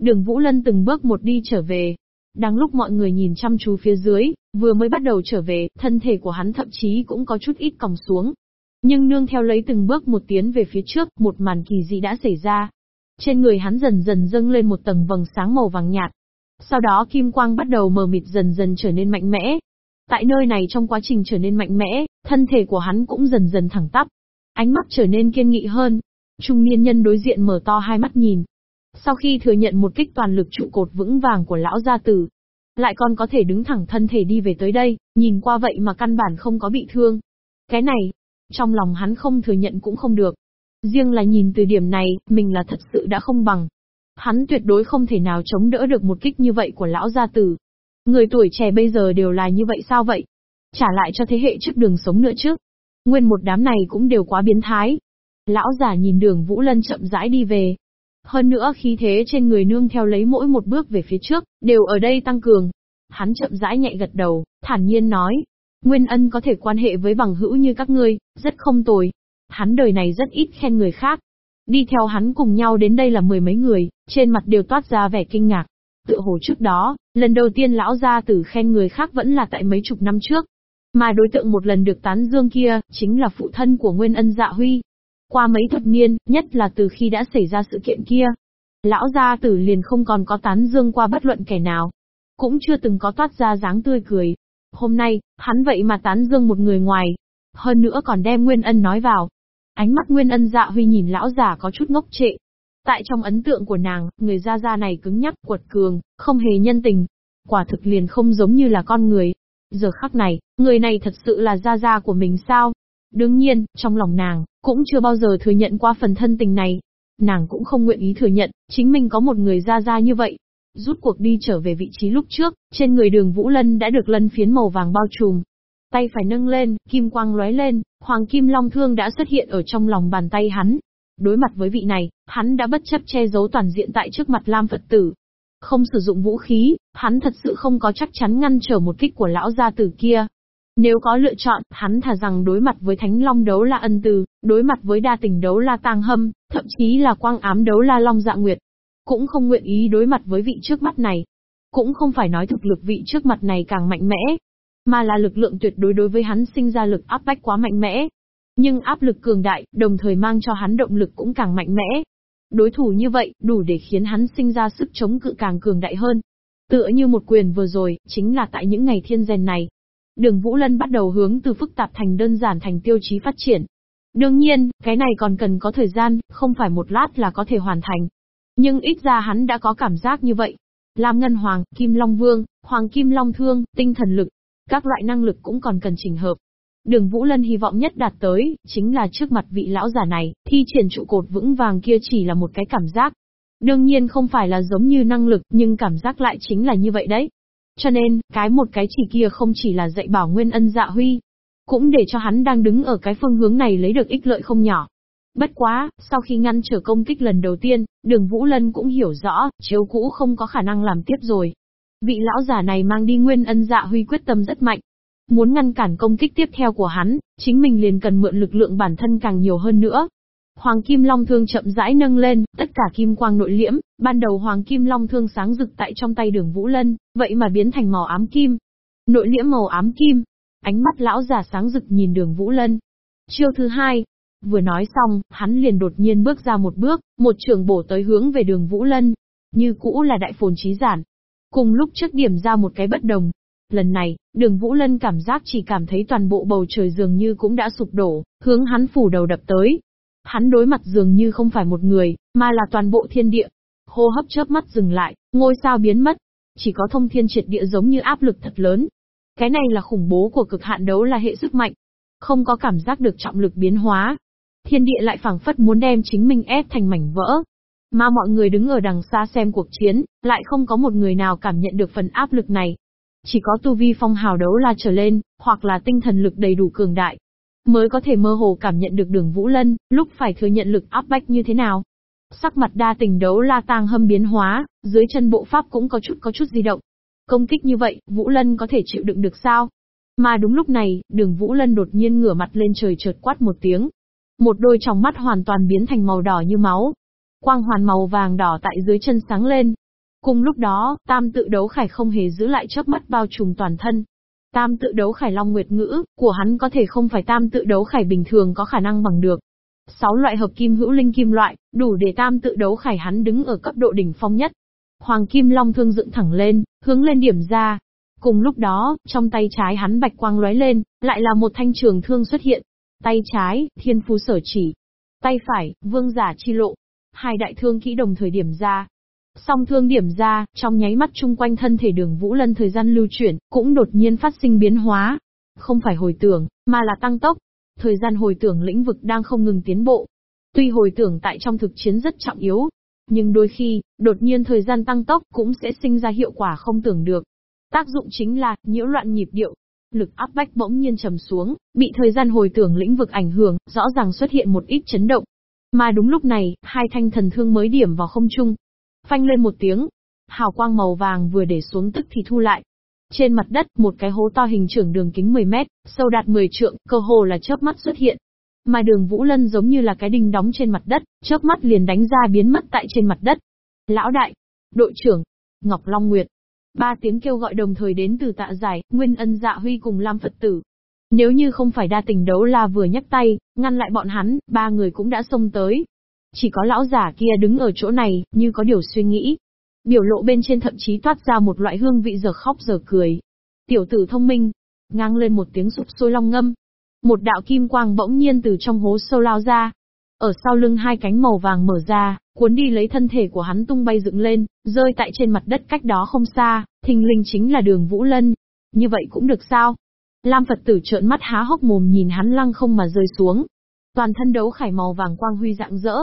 Đường Vũ Lân từng bước một đi trở về. Đang lúc mọi người nhìn chăm chú phía dưới, vừa mới bắt đầu trở về, thân thể của hắn thậm chí cũng có chút ít còng xuống. Nhưng nương theo lấy từng bước một tiến về phía trước, một màn kỳ dị đã xảy ra. Trên người hắn dần dần dâng lên một tầng vầng sáng màu vàng nhạt. Sau đó kim quang bắt đầu mờ mịt dần dần trở nên mạnh mẽ. Tại nơi này trong quá trình trở nên mạnh mẽ, thân thể của hắn cũng dần dần thẳng tắp. Ánh mắt trở nên kiên nghị hơn. Trung niên nhân đối diện mở to hai mắt nhìn. Sau khi thừa nhận một kích toàn lực trụ cột vững vàng của lão gia tử, lại còn có thể đứng thẳng thân thể đi về tới đây, nhìn qua vậy mà căn bản không có bị thương. Cái này, trong lòng hắn không thừa nhận cũng không được. Riêng là nhìn từ điểm này, mình là thật sự đã không bằng. Hắn tuyệt đối không thể nào chống đỡ được một kích như vậy của lão gia tử. Người tuổi trẻ bây giờ đều là như vậy sao vậy? Trả lại cho thế hệ trước đường sống nữa chứ. Nguyên một đám này cũng đều quá biến thái. Lão già nhìn đường Vũ Lân chậm rãi đi về. Hơn nữa khí thế trên người nương theo lấy mỗi một bước về phía trước, đều ở đây tăng cường. Hắn chậm rãi nhẹ gật đầu, thản nhiên nói. Nguyên ân có thể quan hệ với bằng hữu như các ngươi, rất không tồi. Hắn đời này rất ít khen người khác. Đi theo hắn cùng nhau đến đây là mười mấy người, trên mặt đều toát ra vẻ kinh ngạc. Tựa hồ trước đó, lần đầu tiên lão gia tử khen người khác vẫn là tại mấy chục năm trước. Mà đối tượng một lần được tán dương kia, chính là phụ thân của Nguyên Ân Dạ Huy. Qua mấy thập niên, nhất là từ khi đã xảy ra sự kiện kia, lão gia tử liền không còn có tán dương qua bất luận kẻ nào. Cũng chưa từng có toát ra dáng tươi cười. Hôm nay, hắn vậy mà tán dương một người ngoài. Hơn nữa còn đem Nguyên Ân nói vào. Ánh mắt Nguyên Ân dạ huy nhìn lão già có chút ngốc trệ. Tại trong ấn tượng của nàng, người gia gia này cứng nhắc, quật cường, không hề nhân tình. Quả thực liền không giống như là con người. Giờ khắc này, người này thật sự là gia gia của mình sao? Đương nhiên, trong lòng nàng, cũng chưa bao giờ thừa nhận qua phần thân tình này. Nàng cũng không nguyện ý thừa nhận, chính mình có một người gia gia như vậy. Rút cuộc đi trở về vị trí lúc trước, trên người đường Vũ Lân đã được lân phiến màu vàng bao trùm. Tay phải nâng lên, kim quang lóe lên, hoàng kim long thương đã xuất hiện ở trong lòng bàn tay hắn. Đối mặt với vị này, hắn đã bất chấp che giấu toàn diện tại trước mặt Lam Phật tử. Không sử dụng vũ khí, hắn thật sự không có chắc chắn ngăn trở một kích của lão gia tử kia. Nếu có lựa chọn, hắn thà rằng đối mặt với Thánh Long đấu la ân từ, đối mặt với đa tình đấu la tang hâm, thậm chí là quang ám đấu la Long dạ nguyệt. Cũng không nguyện ý đối mặt với vị trước mắt này. Cũng không phải nói thực lực vị trước mặt này càng mạnh mẽ, mà là lực lượng tuyệt đối đối với hắn sinh ra lực áp bách quá mạnh mẽ. Nhưng áp lực cường đại, đồng thời mang cho hắn động lực cũng càng mạnh mẽ. Đối thủ như vậy, đủ để khiến hắn sinh ra sức chống cự càng cường đại hơn. Tựa như một quyền vừa rồi, chính là tại những ngày thiên rèn này, Đường Vũ Lân bắt đầu hướng từ phức tạp thành đơn giản thành tiêu chí phát triển. Đương nhiên, cái này còn cần có thời gian, không phải một lát là có thể hoàn thành. Nhưng ít ra hắn đã có cảm giác như vậy. Lam Ngân Hoàng, Kim Long Vương, Hoàng Kim Long Thương, tinh thần lực, các loại năng lực cũng còn cần chỉnh hợp. Đường Vũ Lân hy vọng nhất đạt tới, chính là trước mặt vị lão giả này, thi triển trụ cột vững vàng kia chỉ là một cái cảm giác. Đương nhiên không phải là giống như năng lực, nhưng cảm giác lại chính là như vậy đấy. Cho nên, cái một cái chỉ kia không chỉ là dạy bảo Nguyên Ân Dạ Huy, cũng để cho hắn đang đứng ở cái phương hướng này lấy được ích lợi không nhỏ. Bất quá, sau khi ngăn trở công kích lần đầu tiên, đường Vũ Lân cũng hiểu rõ, chiếu cũ không có khả năng làm tiếp rồi. Vị lão giả này mang đi Nguyên Ân Dạ Huy quyết tâm rất mạnh. Muốn ngăn cản công kích tiếp theo của hắn, chính mình liền cần mượn lực lượng bản thân càng nhiều hơn nữa. Hoàng Kim Long Thương chậm rãi nâng lên, tất cả kim quang nội liễm, ban đầu Hoàng Kim Long Thương sáng rực tại trong tay đường Vũ Lân, vậy mà biến thành màu ám kim. Nội liễm màu ám kim. Ánh mắt lão già sáng rực nhìn đường Vũ Lân. Chiêu thứ hai. Vừa nói xong, hắn liền đột nhiên bước ra một bước, một trường bổ tới hướng về đường Vũ Lân. Như cũ là đại phồn trí giản. Cùng lúc trước điểm ra một cái bất đồng, Lần này, đường Vũ Lân cảm giác chỉ cảm thấy toàn bộ bầu trời dường như cũng đã sụp đổ, hướng hắn phủ đầu đập tới. Hắn đối mặt dường như không phải một người, mà là toàn bộ thiên địa. Hô hấp chớp mắt dừng lại, ngôi sao biến mất. Chỉ có thông thiên triệt địa giống như áp lực thật lớn. Cái này là khủng bố của cực hạn đấu là hệ sức mạnh. Không có cảm giác được trọng lực biến hóa. Thiên địa lại phảng phất muốn đem chính mình ép thành mảnh vỡ. Mà mọi người đứng ở đằng xa xem cuộc chiến, lại không có một người nào cảm nhận được phần áp lực này. Chỉ có tu vi phong hào đấu la trở lên, hoặc là tinh thần lực đầy đủ cường đại, mới có thể mơ hồ cảm nhận được đường Vũ Lân, lúc phải thừa nhận lực áp bách như thế nào. Sắc mặt đa tình đấu la tang hâm biến hóa, dưới chân bộ pháp cũng có chút có chút di động. Công kích như vậy, Vũ Lân có thể chịu đựng được sao? Mà đúng lúc này, đường Vũ Lân đột nhiên ngửa mặt lên trời chợt quát một tiếng. Một đôi tròng mắt hoàn toàn biến thành màu đỏ như máu. Quang hoàn màu vàng đỏ tại dưới chân sáng lên. Cùng lúc đó, tam tự đấu khải không hề giữ lại chớp mắt bao trùm toàn thân. Tam tự đấu khải long nguyệt ngữ, của hắn có thể không phải tam tự đấu khải bình thường có khả năng bằng được. Sáu loại hợp kim hữu linh kim loại, đủ để tam tự đấu khải hắn đứng ở cấp độ đỉnh phong nhất. Hoàng kim long thương dựng thẳng lên, hướng lên điểm ra. Cùng lúc đó, trong tay trái hắn bạch quang lóe lên, lại là một thanh trường thương xuất hiện. Tay trái, thiên Phú sở chỉ. Tay phải, vương giả chi lộ. Hai đại thương kỹ đồng thời điểm ra, Song thương điểm ra, trong nháy mắt chung quanh thân thể đường Vũ Lân thời gian lưu chuyển, cũng đột nhiên phát sinh biến hóa. Không phải hồi tưởng, mà là tăng tốc. Thời gian hồi tưởng lĩnh vực đang không ngừng tiến bộ. Tuy hồi tưởng tại trong thực chiến rất trọng yếu, nhưng đôi khi, đột nhiên thời gian tăng tốc cũng sẽ sinh ra hiệu quả không tưởng được. Tác dụng chính là, nhiễu loạn nhịp điệu. Lực áp bách bỗng nhiên trầm xuống, bị thời gian hồi tưởng lĩnh vực ảnh hưởng, rõ ràng xuất hiện một ít chấn động. Mà đúng lúc này, hai thanh thần thương mới điểm vào không trung, Phanh lên một tiếng, hào quang màu vàng vừa để xuống tức thì thu lại. Trên mặt đất, một cái hố to hình trưởng đường kính 10 mét, sâu đạt 10 trượng, cơ hồ là chớp mắt xuất hiện. Mà đường Vũ Lân giống như là cái đinh đóng trên mặt đất, chớp mắt liền đánh ra biến mất tại trên mặt đất. Lão đại, đội trưởng, Ngọc Long Nguyệt. Ba tiếng kêu gọi đồng thời đến từ tạ giải, Nguyên Ân Dạ Huy cùng Lam Phật Tử. Nếu như không phải đa tình đấu la vừa nhắc tay, ngăn lại bọn hắn, ba người cũng đã xông tới, chỉ có lão giả kia đứng ở chỗ này, như có điều suy nghĩ. Biểu lộ bên trên thậm chí toát ra một loại hương vị giờ khóc giờ cười. Tiểu tử thông minh, ngang lên một tiếng sụp sôi long ngâm. Một đạo kim quang bỗng nhiên từ trong hố sâu lao ra. Ở sau lưng hai cánh màu vàng mở ra, cuốn đi lấy thân thể của hắn tung bay dựng lên, rơi tại trên mặt đất cách đó không xa, thình linh chính là đường Vũ Lân. Như vậy cũng được sao? Lam Phật tử trợn mắt há hốc mồm nhìn hắn lăng không mà rơi xuống. Toàn thân đấu khải màu vàng quang huy dạng dỡ,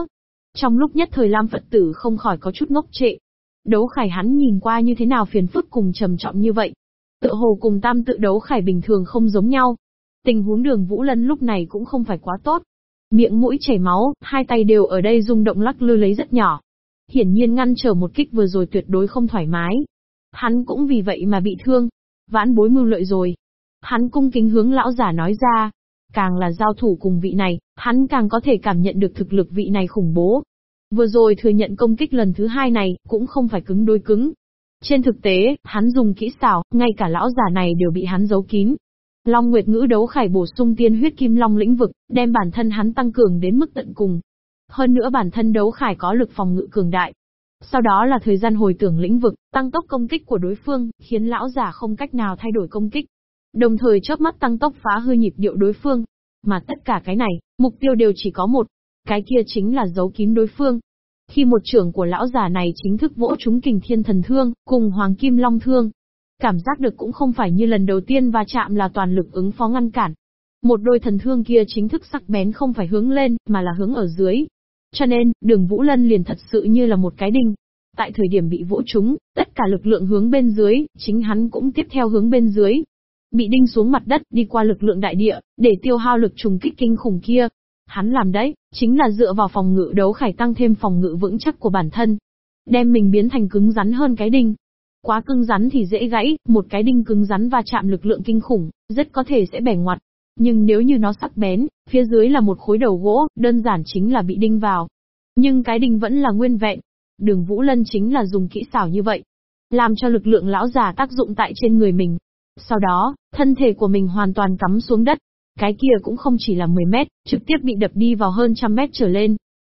trong lúc nhất thời Lam Phật tử không khỏi có chút ngốc trệ. Đấu khải hắn nhìn qua như thế nào phiền phức cùng trầm trọng như vậy. Tự hồ cùng tam tự đấu khải bình thường không giống nhau. Tình huống đường Vũ Lân lúc này cũng không phải quá tốt. Miệng mũi chảy máu, hai tay đều ở đây rung động lắc lư lấy rất nhỏ. Hiển nhiên ngăn trở một kích vừa rồi tuyệt đối không thoải mái. Hắn cũng vì vậy mà bị thương. Vãn bối mưu lợi rồi. Hắn cung kính hướng lão giả nói ra, Càng là giao thủ cùng vị này, hắn càng có thể cảm nhận được thực lực vị này khủng bố. Vừa rồi thừa nhận công kích lần thứ hai này, cũng không phải cứng đôi cứng. Trên thực tế, hắn dùng kỹ xảo, ngay cả lão già này đều bị hắn giấu kín. Long Nguyệt Ngữ đấu khải bổ sung tiên huyết kim long lĩnh vực, đem bản thân hắn tăng cường đến mức tận cùng. Hơn nữa bản thân đấu khải có lực phòng ngự cường đại. Sau đó là thời gian hồi tưởng lĩnh vực, tăng tốc công kích của đối phương, khiến lão giả không cách nào thay đổi công kích. Đồng thời chớp mắt tăng tốc phá hư nhịp điệu đối phương. Mà tất cả cái này, mục tiêu đều chỉ có một. Cái kia chính là giấu kín đối phương. Khi một trưởng của lão già này chính thức vỗ trúng kình thiên thần thương, cùng hoàng kim long thương. Cảm giác được cũng không phải như lần đầu tiên va chạm là toàn lực ứng phó ngăn cản. Một đôi thần thương kia chính thức sắc bén không phải hướng lên, mà là hướng ở dưới. Cho nên, đường Vũ Lân liền thật sự như là một cái đinh. Tại thời điểm bị vỗ trúng, tất cả lực lượng hướng bên dưới, chính hắn cũng tiếp theo hướng bên dưới, bị đinh xuống mặt đất, đi qua lực lượng đại địa, để tiêu hao lực trùng kích kinh khủng kia. Hắn làm đấy, chính là dựa vào phòng ngự đấu khải tăng thêm phòng ngự vững chắc của bản thân. Đem mình biến thành cứng rắn hơn cái đinh. Quá cứng rắn thì dễ gãy, một cái đinh cứng rắn va chạm lực lượng kinh khủng, rất có thể sẽ bẻ ngoặt. Nhưng nếu như nó sắc bén, phía dưới là một khối đầu gỗ, đơn giản chính là bị đinh vào. Nhưng cái đinh vẫn là nguyên vẹn. Đường Vũ Lân chính là dùng kỹ xảo như vậy. Làm cho lực lượng lão già tác dụng tại trên người mình, sau đó, thân thể của mình hoàn toàn cắm xuống đất. Cái kia cũng không chỉ là 10 mét, trực tiếp bị đập đi vào hơn trăm mét trở lên.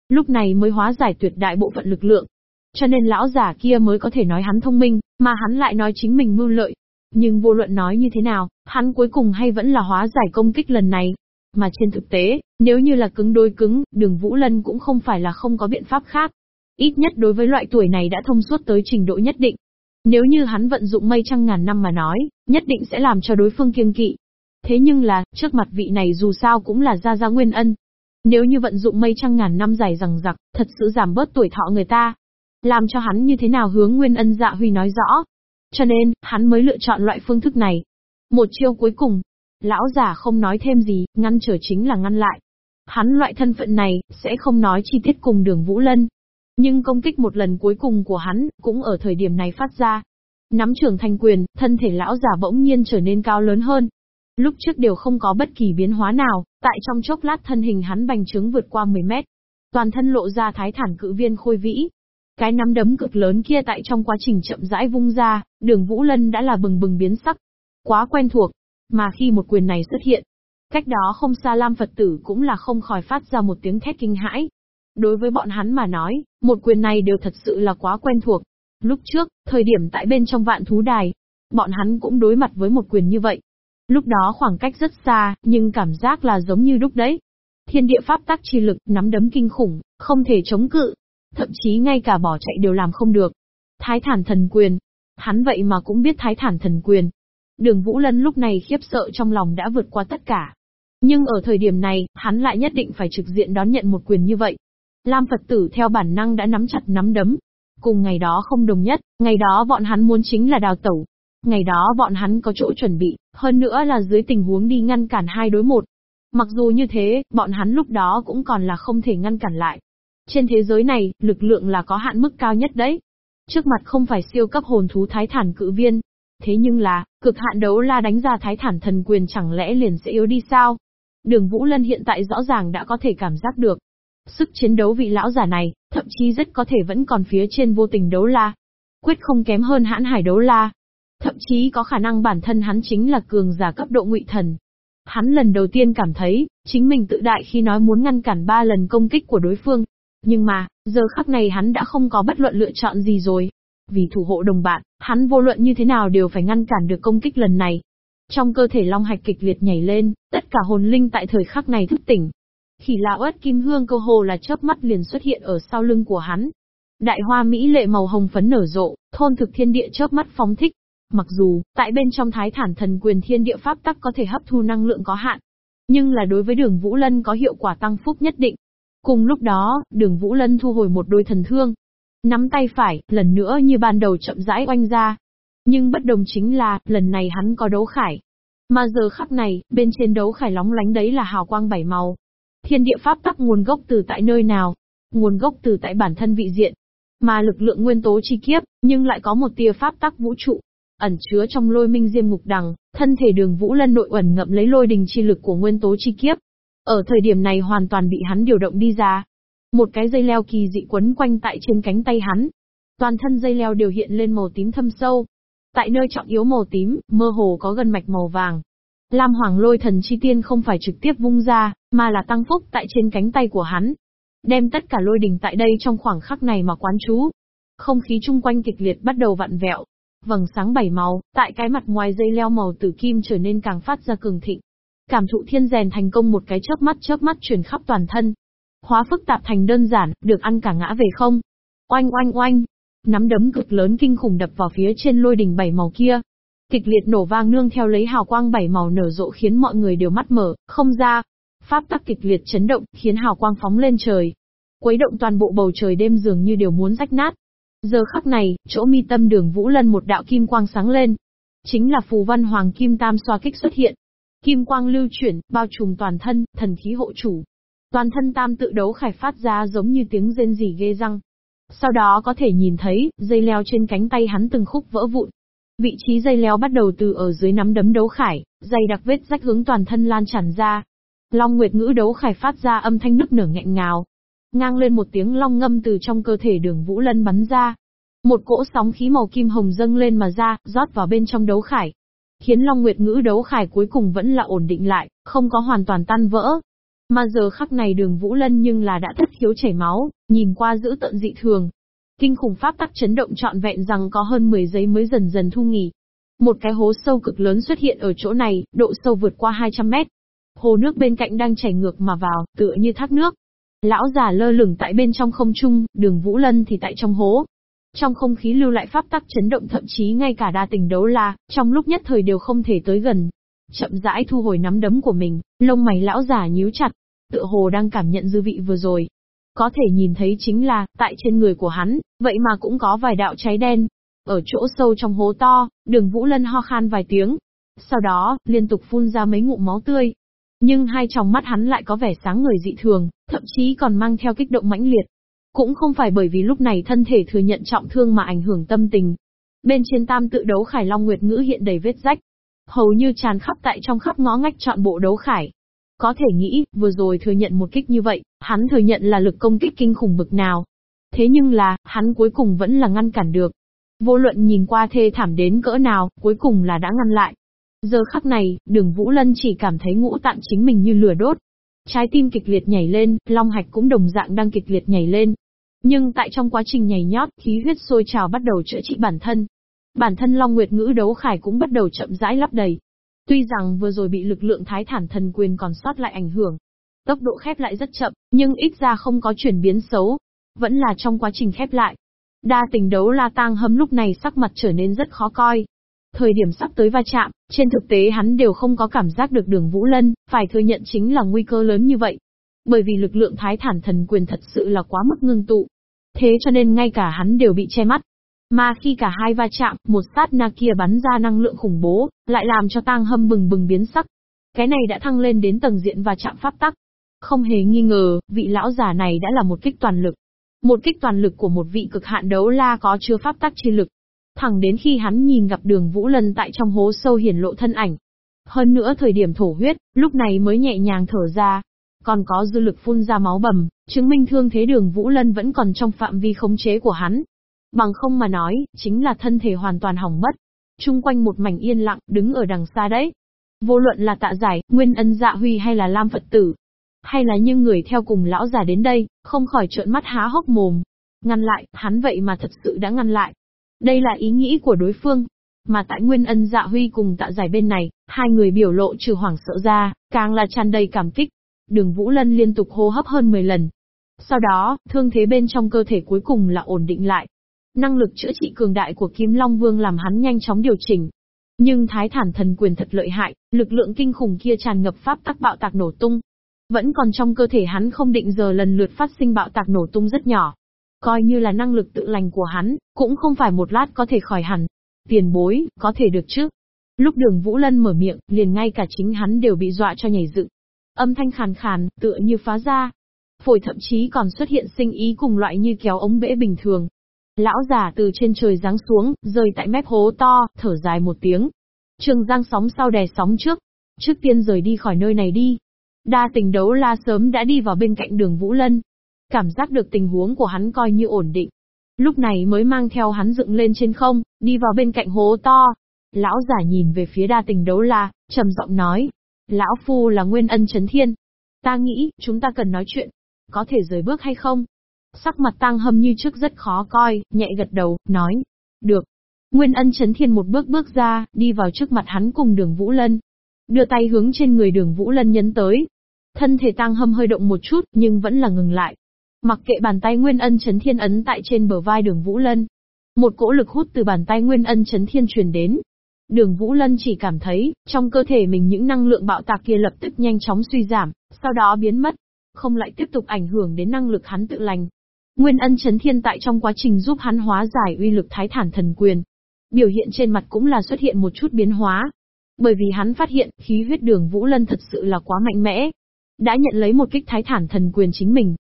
Lúc này mới hóa giải tuyệt đại bộ phận lực lượng. Cho nên lão giả kia mới có thể nói hắn thông minh, mà hắn lại nói chính mình mưu lợi. Nhưng vô luận nói như thế nào, hắn cuối cùng hay vẫn là hóa giải công kích lần này. Mà trên thực tế, nếu như là cứng đôi cứng, đường Vũ Lân cũng không phải là không có biện pháp khác. Ít nhất đối với loại tuổi này đã thông suốt tới trình độ nhất định, nếu như hắn vận dụng mây trăng ngàn năm mà nói, nhất định sẽ làm cho đối phương kiêng kỵ. Thế nhưng là, trước mặt vị này dù sao cũng là Gia Gia Nguyên Ân. Nếu như vận dụng mây trăng ngàn năm dài rằng giặc, thật sự giảm bớt tuổi thọ người ta. Làm cho hắn như thế nào hướng Nguyên Ân dạ huy nói rõ. Cho nên, hắn mới lựa chọn loại phương thức này. Một chiêu cuối cùng. Lão giả không nói thêm gì, ngăn trở chính là ngăn lại. Hắn loại thân phận này, sẽ không nói chi tiết cùng đường Vũ Lân, nhưng công kích một lần cuối cùng của hắn, cũng ở thời điểm này phát ra. Nắm trưởng thành quyền, thân thể lão giả bỗng nhiên trở nên cao lớn hơn. Lúc trước đều không có bất kỳ biến hóa nào, tại trong chốc lát thân hình hắn bành trướng vượt qua 10 mét. Toàn thân lộ ra thái thản cự viên khôi vĩ. Cái nắm đấm cực lớn kia tại trong quá trình chậm rãi vung ra, đường Vũ Lân đã là bừng bừng biến sắc. Quá quen thuộc. Mà khi một quyền này xuất hiện, cách đó không xa Lam Phật tử cũng là không khỏi phát ra một tiếng thét kinh hãi. Đối với bọn hắn mà nói, một quyền này đều thật sự là quá quen thuộc. Lúc trước, thời điểm tại bên trong vạn thú đài, bọn hắn cũng đối mặt với một quyền như vậy. Lúc đó khoảng cách rất xa, nhưng cảm giác là giống như lúc đấy. Thiên địa pháp tắc chi lực, nắm đấm kinh khủng, không thể chống cự. Thậm chí ngay cả bỏ chạy đều làm không được. Thái thản thần quyền. Hắn vậy mà cũng biết thái thản thần quyền. Đường Vũ Lân lúc này khiếp sợ trong lòng đã vượt qua tất cả. Nhưng ở thời điểm này, hắn lại nhất định phải trực diện đón nhận một quyền như vậy. Lam Phật tử theo bản năng đã nắm chặt nắm đấm. Cùng ngày đó không đồng nhất, ngày đó bọn hắn muốn chính là đào tẩu. Ngày đó bọn hắn có chỗ chuẩn bị, hơn nữa là dưới tình huống đi ngăn cản hai đối một. Mặc dù như thế, bọn hắn lúc đó cũng còn là không thể ngăn cản lại. Trên thế giới này, lực lượng là có hạn mức cao nhất đấy. Trước mặt không phải siêu cấp hồn thú thái thản cự viên. Thế nhưng là, cực hạn đấu la đánh ra thái thản thần quyền chẳng lẽ liền sẽ yếu đi sao? Đường Vũ Lân hiện tại rõ ràng đã có thể cảm giác được. Sức chiến đấu vị lão giả này, thậm chí rất có thể vẫn còn phía trên vô tình đấu la. Quyết không kém hơn hãn hải đấu la. Thậm chí có khả năng bản thân hắn chính là cường giả cấp độ ngụy thần. Hắn lần đầu tiên cảm thấy, chính mình tự đại khi nói muốn ngăn cản ba lần công kích của đối phương. Nhưng mà, giờ khắc này hắn đã không có bất luận lựa chọn gì rồi. Vì thủ hộ đồng bạn, hắn vô luận như thế nào đều phải ngăn cản được công kích lần này. Trong cơ thể long hạch kịch liệt nhảy lên, tất cả hồn linh tại thời khắc này thức tỉnh. Khỉ lão ớt kim hương cơ hồ là chớp mắt liền xuất hiện ở sau lưng của hắn. Đại hoa mỹ lệ màu hồng phấn nở rộ, thôn thực thiên địa chớp mắt phóng thích. Mặc dù, tại bên trong thái thản thần quyền thiên địa pháp tắc có thể hấp thu năng lượng có hạn, nhưng là đối với đường Vũ Lân có hiệu quả tăng phúc nhất định. Cùng lúc đó, đường Vũ Lân thu hồi một đôi thần thương. Nắm tay phải, lần nữa như ban đầu chậm rãi oanh ra, nhưng bất đồng chính là, lần này hắn có đấu khải. Mà giờ khắc này, bên trên đấu khải lóng lánh đấy là hào quang bảy màu. Thiên địa pháp tắc nguồn gốc từ tại nơi nào? Nguồn gốc từ tại bản thân vị diện. Mà lực lượng nguyên tố chi kiếp, nhưng lại có một tia pháp tắc vũ trụ. Ẩn chứa trong lôi minh diêm ngục đằng, thân thể đường vũ lân nội ẩn ngậm lấy lôi đình chi lực của nguyên tố chi kiếp. Ở thời điểm này hoàn toàn bị hắn điều động đi ra. Một cái dây leo kỳ dị quấn quanh tại trên cánh tay hắn. Toàn thân dây leo đều hiện lên màu tím thâm sâu, Tại nơi trọng yếu màu tím, mơ hồ có gần mạch màu vàng. Lam Hoàng lôi thần chi tiên không phải trực tiếp vung ra, mà là tăng phúc tại trên cánh tay của hắn. Đem tất cả lôi đình tại đây trong khoảng khắc này mà quán chú. Không khí chung quanh kịch liệt bắt đầu vặn vẹo. Vầng sáng bảy màu, tại cái mặt ngoài dây leo màu tử kim trở nên càng phát ra cường thịnh. Cảm thụ thiên rèn thành công một cái chớp mắt chớp mắt truyền khắp toàn thân. Hóa phức tạp thành đơn giản, được ăn cả ngã về không. Oanh oanh oanh, Nắm đấm cực lớn kinh khủng đập vào phía trên lôi đỉnh bảy màu kia. Kịch liệt nổ vang nương theo lấy hào quang bảy màu nở rộ khiến mọi người đều mắt mở, không ra. Pháp tắc kịch liệt chấn động, khiến hào quang phóng lên trời. Quấy động toàn bộ bầu trời đêm dường như đều muốn rách nát. Giờ khắc này, chỗ mi tâm đường Vũ Lân một đạo kim quang sáng lên. Chính là phù văn hoàng kim tam xoa kích xuất hiện. Kim quang lưu chuyển, bao trùm toàn thân, thần khí hộ chủ. Toàn thân tam tự đấu khải phát ra giống như tiếng rên rỉ ghê răng. Sau đó có thể nhìn thấy, dây leo trên cánh tay hắn từng khúc vỡ vụn. Vị trí dây leo bắt đầu từ ở dưới nắm đấm đấu khải, dày đặc vết rách hướng toàn thân lan tràn ra. Long Nguyệt ngữ đấu khải phát ra âm thanh nức nở nghẹn ngào. Ngang lên một tiếng long ngâm từ trong cơ thể đường Vũ Lân bắn ra. Một cỗ sóng khí màu kim hồng dâng lên mà ra, rót vào bên trong đấu khải. Khiến Long Nguyệt ngữ đấu khải cuối cùng vẫn là ổn định lại, không có hoàn toàn tan vỡ. Mà giờ khắc này đường Vũ Lân nhưng là đã thất khiếu chảy máu, nhìn qua giữ tận dị thường. Kinh khủng pháp tắc chấn động trọn vẹn rằng có hơn 10 giây mới dần dần thu nghỉ. Một cái hố sâu cực lớn xuất hiện ở chỗ này, độ sâu vượt qua 200 mét. Hồ nước bên cạnh đang chảy ngược mà vào, tựa như thác nước. Lão già lơ lửng tại bên trong không trung, đường Vũ Lân thì tại trong hố. Trong không khí lưu lại pháp tắc chấn động thậm chí ngay cả đa tình đấu la, trong lúc nhất thời đều không thể tới gần. Chậm rãi thu hồi nắm đấm của mình, lông mày lão già nhíu chặt, tựa hồ đang cảm nhận dư vị vừa rồi. Có thể nhìn thấy chính là, tại trên người của hắn, vậy mà cũng có vài đạo cháy đen. Ở chỗ sâu trong hố to, đường Vũ Lân ho khan vài tiếng. Sau đó, liên tục phun ra mấy ngụm máu tươi. Nhưng hai tròng mắt hắn lại có vẻ sáng người dị thường, thậm chí còn mang theo kích động mãnh liệt. Cũng không phải bởi vì lúc này thân thể thừa nhận trọng thương mà ảnh hưởng tâm tình. Bên trên tam tự đấu khải long nguyệt ngữ hiện đầy vết rách. Hầu như tràn khắp tại trong khắp ngõ ngách chọn bộ đấu khải. Có thể nghĩ, vừa rồi thừa nhận một kích như vậy, hắn thừa nhận là lực công kích kinh khủng bực nào. Thế nhưng là, hắn cuối cùng vẫn là ngăn cản được. Vô luận nhìn qua thê thảm đến cỡ nào, cuối cùng là đã ngăn lại. Giờ khắc này, đường Vũ Lân chỉ cảm thấy ngũ tạng chính mình như lửa đốt. Trái tim kịch liệt nhảy lên, long hạch cũng đồng dạng đang kịch liệt nhảy lên. Nhưng tại trong quá trình nhảy nhót, khí huyết sôi trào bắt đầu chữa trị bản thân. Bản thân Long Nguyệt Ngữ đấu khải cũng bắt đầu chậm rãi lắp đầy. Tuy rằng vừa rồi bị lực lượng thái thản thần quyền còn sót lại ảnh hưởng, tốc độ khép lại rất chậm, nhưng ít ra không có chuyển biến xấu. Vẫn là trong quá trình khép lại. Đa tình đấu la tang hâm lúc này sắc mặt trở nên rất khó coi. Thời điểm sắp tới va chạm, trên thực tế hắn đều không có cảm giác được đường Vũ Lân, phải thừa nhận chính là nguy cơ lớn như vậy. Bởi vì lực lượng thái thản thần quyền thật sự là quá mức ngưng tụ. Thế cho nên ngay cả hắn đều bị che mắt. Mà khi cả hai va chạm, một sát na kia bắn ra năng lượng khủng bố, lại làm cho tang hâm bừng bừng biến sắc. Cái này đã thăng lên đến tầng diện và chạm pháp tắc. Không hề nghi ngờ, vị lão già này đã là một kích toàn lực. Một kích toàn lực của một vị cực hạn đấu la có chưa pháp tắc chi lực. Thẳng đến khi hắn nhìn gặp đường Vũ Lân tại trong hố sâu hiển lộ thân ảnh. Hơn nữa thời điểm thổ huyết, lúc này mới nhẹ nhàng thở ra. Còn có dư lực phun ra máu bầm, chứng minh thương thế đường Vũ Lân vẫn còn trong phạm vi khống chế của hắn. Bằng không mà nói, chính là thân thể hoàn toàn hỏng mất. Trung quanh một mảnh yên lặng, đứng ở đằng xa đấy. Vô luận là tạ giải, nguyên ân dạ huy hay là lam Phật tử, hay là những người theo cùng lão già đến đây, không khỏi trợn mắt há hốc mồm. Ngăn lại, hắn vậy mà thật sự đã ngăn lại. Đây là ý nghĩ của đối phương. Mà tại Nguyên Ân Dạ Huy cùng tạ giải bên này, hai người biểu lộ trừ hoảng sợ ra, càng là tràn đầy cảm kích. Đường Vũ Lân liên tục hô hấp hơn 10 lần. Sau đó, thương thế bên trong cơ thể cuối cùng là ổn định lại. Năng lực chữa trị cường đại của Kim Long Vương làm hắn nhanh chóng điều chỉnh. Nhưng thái thản thần quyền thật lợi hại, lực lượng kinh khủng kia tràn ngập pháp tắc bạo tạc nổ tung, vẫn còn trong cơ thể hắn không định giờ lần lượt phát sinh bạo tạc nổ tung rất nhỏ. Coi như là năng lực tự lành của hắn, cũng không phải một lát có thể khỏi hẳn. Tiền bối, có thể được chứ? Lúc đường Vũ Lân mở miệng, liền ngay cả chính hắn đều bị dọa cho nhảy dựng. Âm thanh khàn khàn, tựa như phá ra. Phổi thậm chí còn xuất hiện sinh ý cùng loại như kéo ống bể bình thường. Lão giả từ trên trời giáng xuống, rơi tại mép hố to, thở dài một tiếng. Trường giang sóng sau đè sóng trước. Trước tiên rời đi khỏi nơi này đi, Đa tình đấu la sớm đã đi vào bên cạnh đường Vũ Lân. Cảm giác được tình huống của hắn coi như ổn định. Lúc này mới mang theo hắn dựng lên trên không, đi vào bên cạnh hố to. Lão giả nhìn về phía đa tình đấu la, trầm giọng nói. Lão Phu là nguyên ân chấn thiên. Ta nghĩ, chúng ta cần nói chuyện. Có thể rời bước hay không? Sắc mặt tăng hâm như trước rất khó coi, nhẹ gật đầu, nói. Được. Nguyên ân chấn thiên một bước bước ra, đi vào trước mặt hắn cùng đường Vũ Lân, đưa tay hướng trên người đường Vũ Lân nhấn tới. Thân thể tăng hâm hơi động một chút, nhưng vẫn là ngừng lại. Mặc kệ bàn tay Nguyên Ân Chấn Thiên ấn tại trên bờ vai đường Vũ Lân. Một cỗ lực hút từ bàn tay Nguyên Ân Chấn Thiên truyền đến. Đường Vũ Lân chỉ cảm thấy, trong cơ thể mình những năng lượng bạo tạc kia lập tức nhanh chóng suy giảm, sau đó biến mất. Không lại tiếp tục ảnh hưởng đến năng lực hắn tự lành. Nguyên Ân Chấn Thiên tại trong quá trình giúp hắn hóa giải uy lực thái thản thần quyền. Biểu hiện trên mặt cũng là xuất hiện một chút biến hóa, bởi vì hắn phát hiện, khí huyết đường Vũ Lân thật sự là quá mạnh mẽ. Đã nhận lấy một kích thái thản thần quyền chính mình.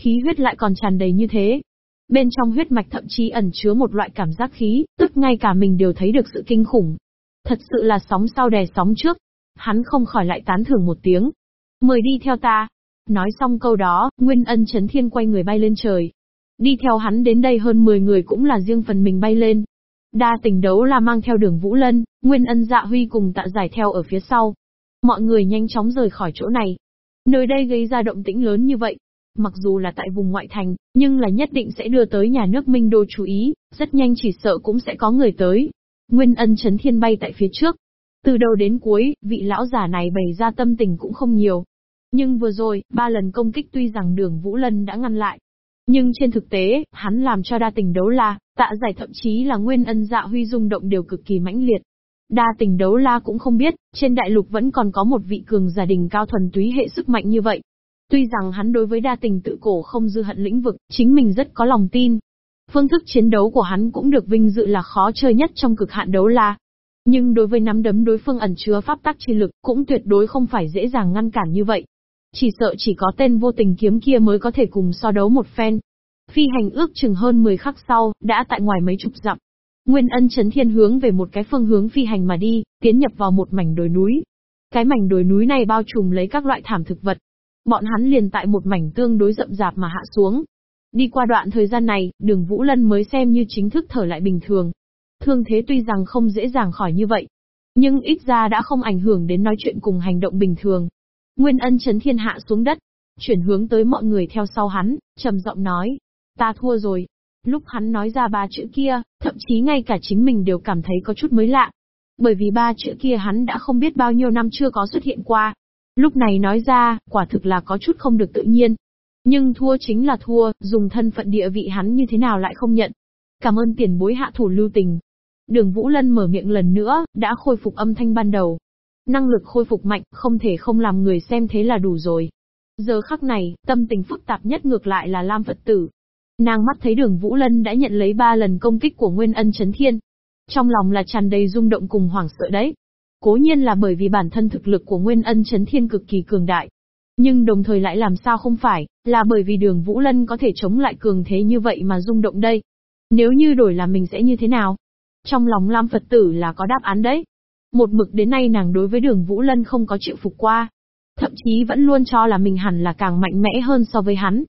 Khí huyết lại còn tràn đầy như thế. Bên trong huyết mạch thậm chí ẩn chứa một loại cảm giác khí, tức ngay cả mình đều thấy được sự kinh khủng. Thật sự là sóng sau đè sóng trước. Hắn không khỏi lại tán thưởng một tiếng. Mời đi theo ta. Nói xong câu đó, Nguyên Ân Chấn Thiên quay người bay lên trời. Đi theo hắn đến đây hơn 10 người cũng là riêng phần mình bay lên. Đa tình đấu là mang theo đường Vũ Lân, Nguyên ân dạ huy cùng tạ giải theo ở phía sau. Mọi người nhanh chóng rời khỏi chỗ này. Nơi đây gây ra động tĩnh lớn như vậy. Mặc dù là tại vùng ngoại thành, nhưng là nhất định sẽ đưa tới nhà nước Minh Đô chú ý, rất nhanh chỉ sợ cũng sẽ có người tới. Nguyên ân chấn thiên bay tại phía trước. Từ đầu đến cuối, vị lão giả này bày ra tâm tình cũng không nhiều. Nhưng vừa rồi, ba lần công kích tuy rằng đường Vũ Lân đã ngăn lại, nhưng trên thực tế, hắn làm cho đa tình đấu la, tạ giải thậm chí là nguyên ân dạ huy rung động đều cực kỳ mãnh liệt. Đa tình đấu la cũng không biết, trên đại lục vẫn còn có một vị cường gia đình cao thuần túy hệ sức mạnh như vậy. Tuy rằng hắn đối với đa tình tự cổ không dư hận lĩnh vực, chính mình rất có lòng tin. Phương thức chiến đấu của hắn cũng được vinh dự là khó chơi nhất trong cực hạn đấu la. Nhưng đối với nắm đấm đối phương ẩn chứa pháp tắc chi lực, cũng tuyệt đối không phải dễ dàng ngăn cản như vậy. Chỉ sợ chỉ có tên vô tình kiếm kia mới có thể cùng so đấu một phen. Phi hành ước chừng hơn 10 khắc sau, đã tại ngoài mấy chục dặm. Nguyên ân chấn thiên hướng về một cái phương hướng phi hành mà đi, tiến nhập vào một mảnh đồi núi. Cái mảnh đồi núi này bao trùm lấy các loại thảm thực vật. Bọn hắn liền tại một mảnh tương đối rậm rạp mà hạ xuống. Đi qua đoạn thời gian này, đường Vũ Lân mới xem như chính thức thở lại bình thường. Thương thế tuy rằng không dễ dàng khỏi như vậy, nhưng ít ra đã không ảnh hưởng đến nói chuyện cùng hành động bình thường. Nguyên ân chấn thiên hạ xuống đất, chuyển hướng tới mọi người theo sau hắn, trầm giọng nói, ta thua rồi. Lúc hắn nói ra ba chữ kia, thậm chí ngay cả chính mình đều cảm thấy có chút mới lạ. Bởi vì ba chữ kia hắn đã không biết bao nhiêu năm chưa có xuất hiện qua. Lúc này nói ra, quả thực là có chút không được tự nhiên. Nhưng thua chính là thua, dùng thân phận địa vị hắn như thế nào lại không nhận. Cảm ơn tiền bối hạ thủ lưu tình. Đường Vũ Lân mở miệng lần nữa, đã khôi phục âm thanh ban đầu. Năng lực khôi phục mạnh, không thể không làm người xem thế là đủ rồi. Giờ khắc này, tâm tình phức tạp nhất ngược lại là Lam Phật Tử. Nàng mắt thấy đường Vũ Lân đã nhận lấy ba lần công kích của Nguyên Ân Chấn Thiên. Trong lòng là tràn đầy rung động cùng hoảng sợ đấy. Cố nhiên là bởi vì bản thân thực lực của Nguyên Ân Chấn Thiên cực kỳ cường đại. Nhưng đồng thời lại làm sao không phải, là bởi vì đường Vũ Lân có thể chống lại cường thế như vậy mà rung động đây. Nếu như đổi là mình sẽ như thế nào? Trong lòng Lam Phật tử là có đáp án đấy. Một mực đến nay nàng đối với đường Vũ Lân không có chịu phục qua. Thậm chí vẫn luôn cho là mình hẳn là càng mạnh mẽ hơn so với hắn.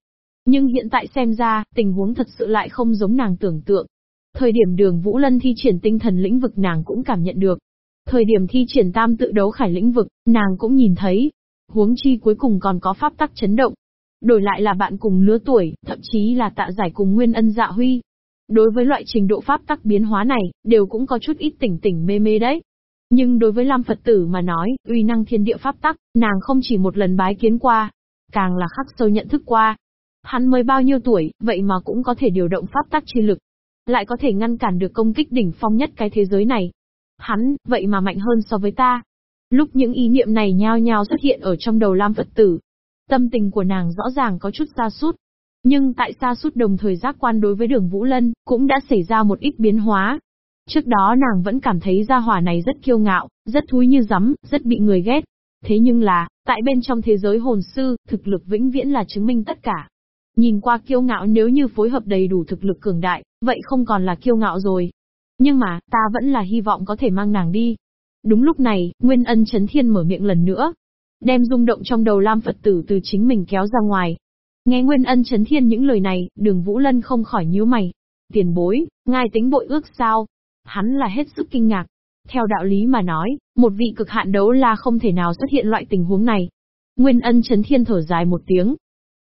Nhưng hiện tại xem ra, tình huống thật sự lại không giống nàng tưởng tượng. Thời điểm đường Vũ Lân thi triển tinh thần lĩnh vực nàng cũng cảm nhận được. Thời điểm thi triển tam tự đấu khải lĩnh vực, nàng cũng nhìn thấy. Huống chi cuối cùng còn có pháp tắc chấn động. Đổi lại là bạn cùng lứa tuổi, thậm chí là tạ giải cùng nguyên ân dạ huy, Đối với loại trình độ pháp tắc biến hóa này, đều cũng có chút ít tỉnh tỉnh mê mê đấy. Nhưng đối với Lam Phật tử mà nói, uy năng thiên địa pháp tắc, nàng không chỉ một lần bái kiến qua, càng là khắc sâu nhận thức qua. Hắn mới bao nhiêu tuổi, vậy mà cũng có thể điều động pháp tắc chi lực. Lại có thể ngăn cản được công kích đỉnh phong nhất cái thế giới này. Hắn, vậy mà mạnh hơn so với ta. Lúc những ý niệm này nhao nhao xuất hiện ở trong đầu Lam Phật tử. Tâm tình của nàng rõ ràng có chút xa sút nhưng tại xa suốt đồng thời giác quan đối với đường Vũ Lân, cũng đã xảy ra một ít biến hóa. Trước đó nàng vẫn cảm thấy gia hỏa này rất kiêu ngạo, rất thúi như rắm, rất bị người ghét. Thế nhưng là, tại bên trong thế giới hồn sư, thực lực vĩnh viễn là chứng minh tất cả. Nhìn qua kiêu ngạo nếu như phối hợp đầy đủ thực lực cường đại, vậy không còn là kiêu ngạo rồi. Nhưng mà, ta vẫn là hy vọng có thể mang nàng đi. Đúng lúc này, Nguyên Ân Chấn Thiên mở miệng lần nữa. Đem rung động trong đầu Lam Phật tử từ chính mình kéo ra ngoài, Nghe Nguyên Ân chấn thiên những lời này, đường Vũ Lân không khỏi nhíu mày. Tiền bối, ngài tính bội ước sao? Hắn là hết sức kinh ngạc. Theo đạo lý mà nói, một vị cực hạn đấu la không thể nào xuất hiện loại tình huống này. Nguyên Ân chấn thiên thở dài một tiếng.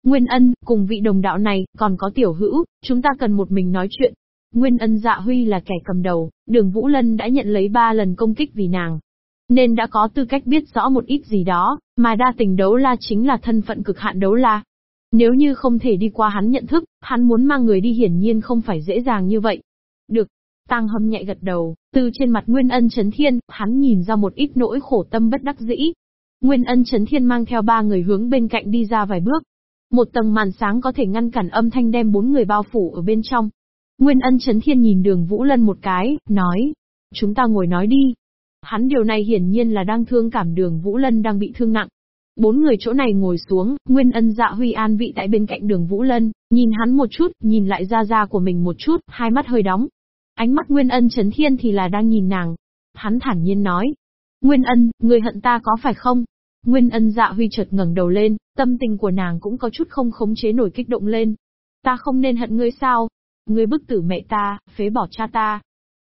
Nguyên Ân, cùng vị đồng đạo này, còn có tiểu hữu, chúng ta cần một mình nói chuyện. Nguyên Ân dạ huy là kẻ cầm đầu, đường Vũ Lân đã nhận lấy ba lần công kích vì nàng. Nên đã có tư cách biết rõ một ít gì đó, mà đa tình đấu la chính là thân phận cực hạn đấu la. Nếu như không thể đi qua hắn nhận thức, hắn muốn mang người đi hiển nhiên không phải dễ dàng như vậy. Được. Tăng hâm nhạy gật đầu, từ trên mặt Nguyên Ân Trấn Thiên, hắn nhìn ra một ít nỗi khổ tâm bất đắc dĩ. Nguyên Ân Trấn Thiên mang theo ba người hướng bên cạnh đi ra vài bước. Một tầng màn sáng có thể ngăn cản âm thanh đem bốn người bao phủ ở bên trong. Nguyên Ân Trấn Thiên nhìn đường Vũ Lân một cái, nói. Chúng ta ngồi nói đi. Hắn điều này hiển nhiên là đang thương cảm đường Vũ Lân đang bị thương nặng. Bốn người chỗ này ngồi xuống, Nguyên Ân dạ huy an vị tại bên cạnh đường Vũ Lân, nhìn hắn một chút, nhìn lại ra ra của mình một chút, hai mắt hơi đóng. Ánh mắt Nguyên Ân chấn thiên thì là đang nhìn nàng. Hắn thản nhiên nói. Nguyên Ân, người hận ta có phải không? Nguyên Ân dạ huy chợt ngẩng đầu lên, tâm tình của nàng cũng có chút không khống chế nổi kích động lên. Ta không nên hận ngươi sao? Ngươi bức tử mẹ ta, phế bỏ cha ta.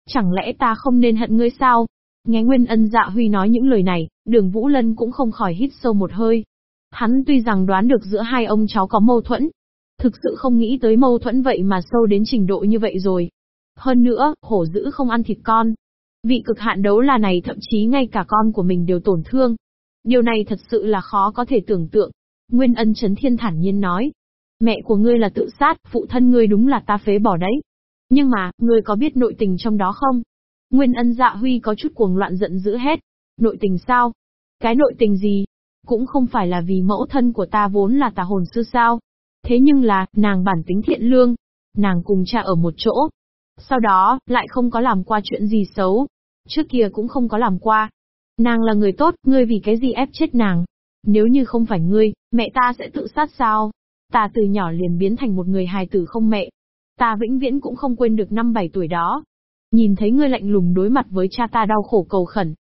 Chẳng lẽ ta không nên hận ngươi sao? Nghe Nguyên Ân Dạ Huy nói những lời này, đường Vũ Lân cũng không khỏi hít sâu một hơi. Hắn tuy rằng đoán được giữa hai ông cháu có mâu thuẫn, thực sự không nghĩ tới mâu thuẫn vậy mà sâu đến trình độ như vậy rồi. Hơn nữa, hổ dữ không ăn thịt con. Vị cực hạn đấu là này thậm chí ngay cả con của mình đều tổn thương. Điều này thật sự là khó có thể tưởng tượng. Nguyên ân chấn thiên thản nhiên nói. Mẹ của ngươi là tự sát, phụ thân ngươi đúng là ta phế bỏ đấy. Nhưng mà, ngươi có biết nội tình trong đó không? Nguyên ân dạ huy có chút cuồng loạn giận dữ hết. Nội tình sao? Cái nội tình gì? Cũng không phải là vì mẫu thân của ta vốn là tà hồn sư sao? Thế nhưng là, nàng bản tính thiện lương. Nàng cùng cha ở một chỗ. Sau đó, lại không có làm qua chuyện gì xấu. Trước kia cũng không có làm qua. Nàng là người tốt, ngươi vì cái gì ép chết nàng? Nếu như không phải ngươi, mẹ ta sẽ tự sát sao? Ta từ nhỏ liền biến thành một người hài tử không mẹ. Ta vĩnh viễn cũng không quên được năm bảy tuổi đó. Nhìn thấy ngươi lạnh lùng đối mặt với cha ta đau khổ cầu khẩn.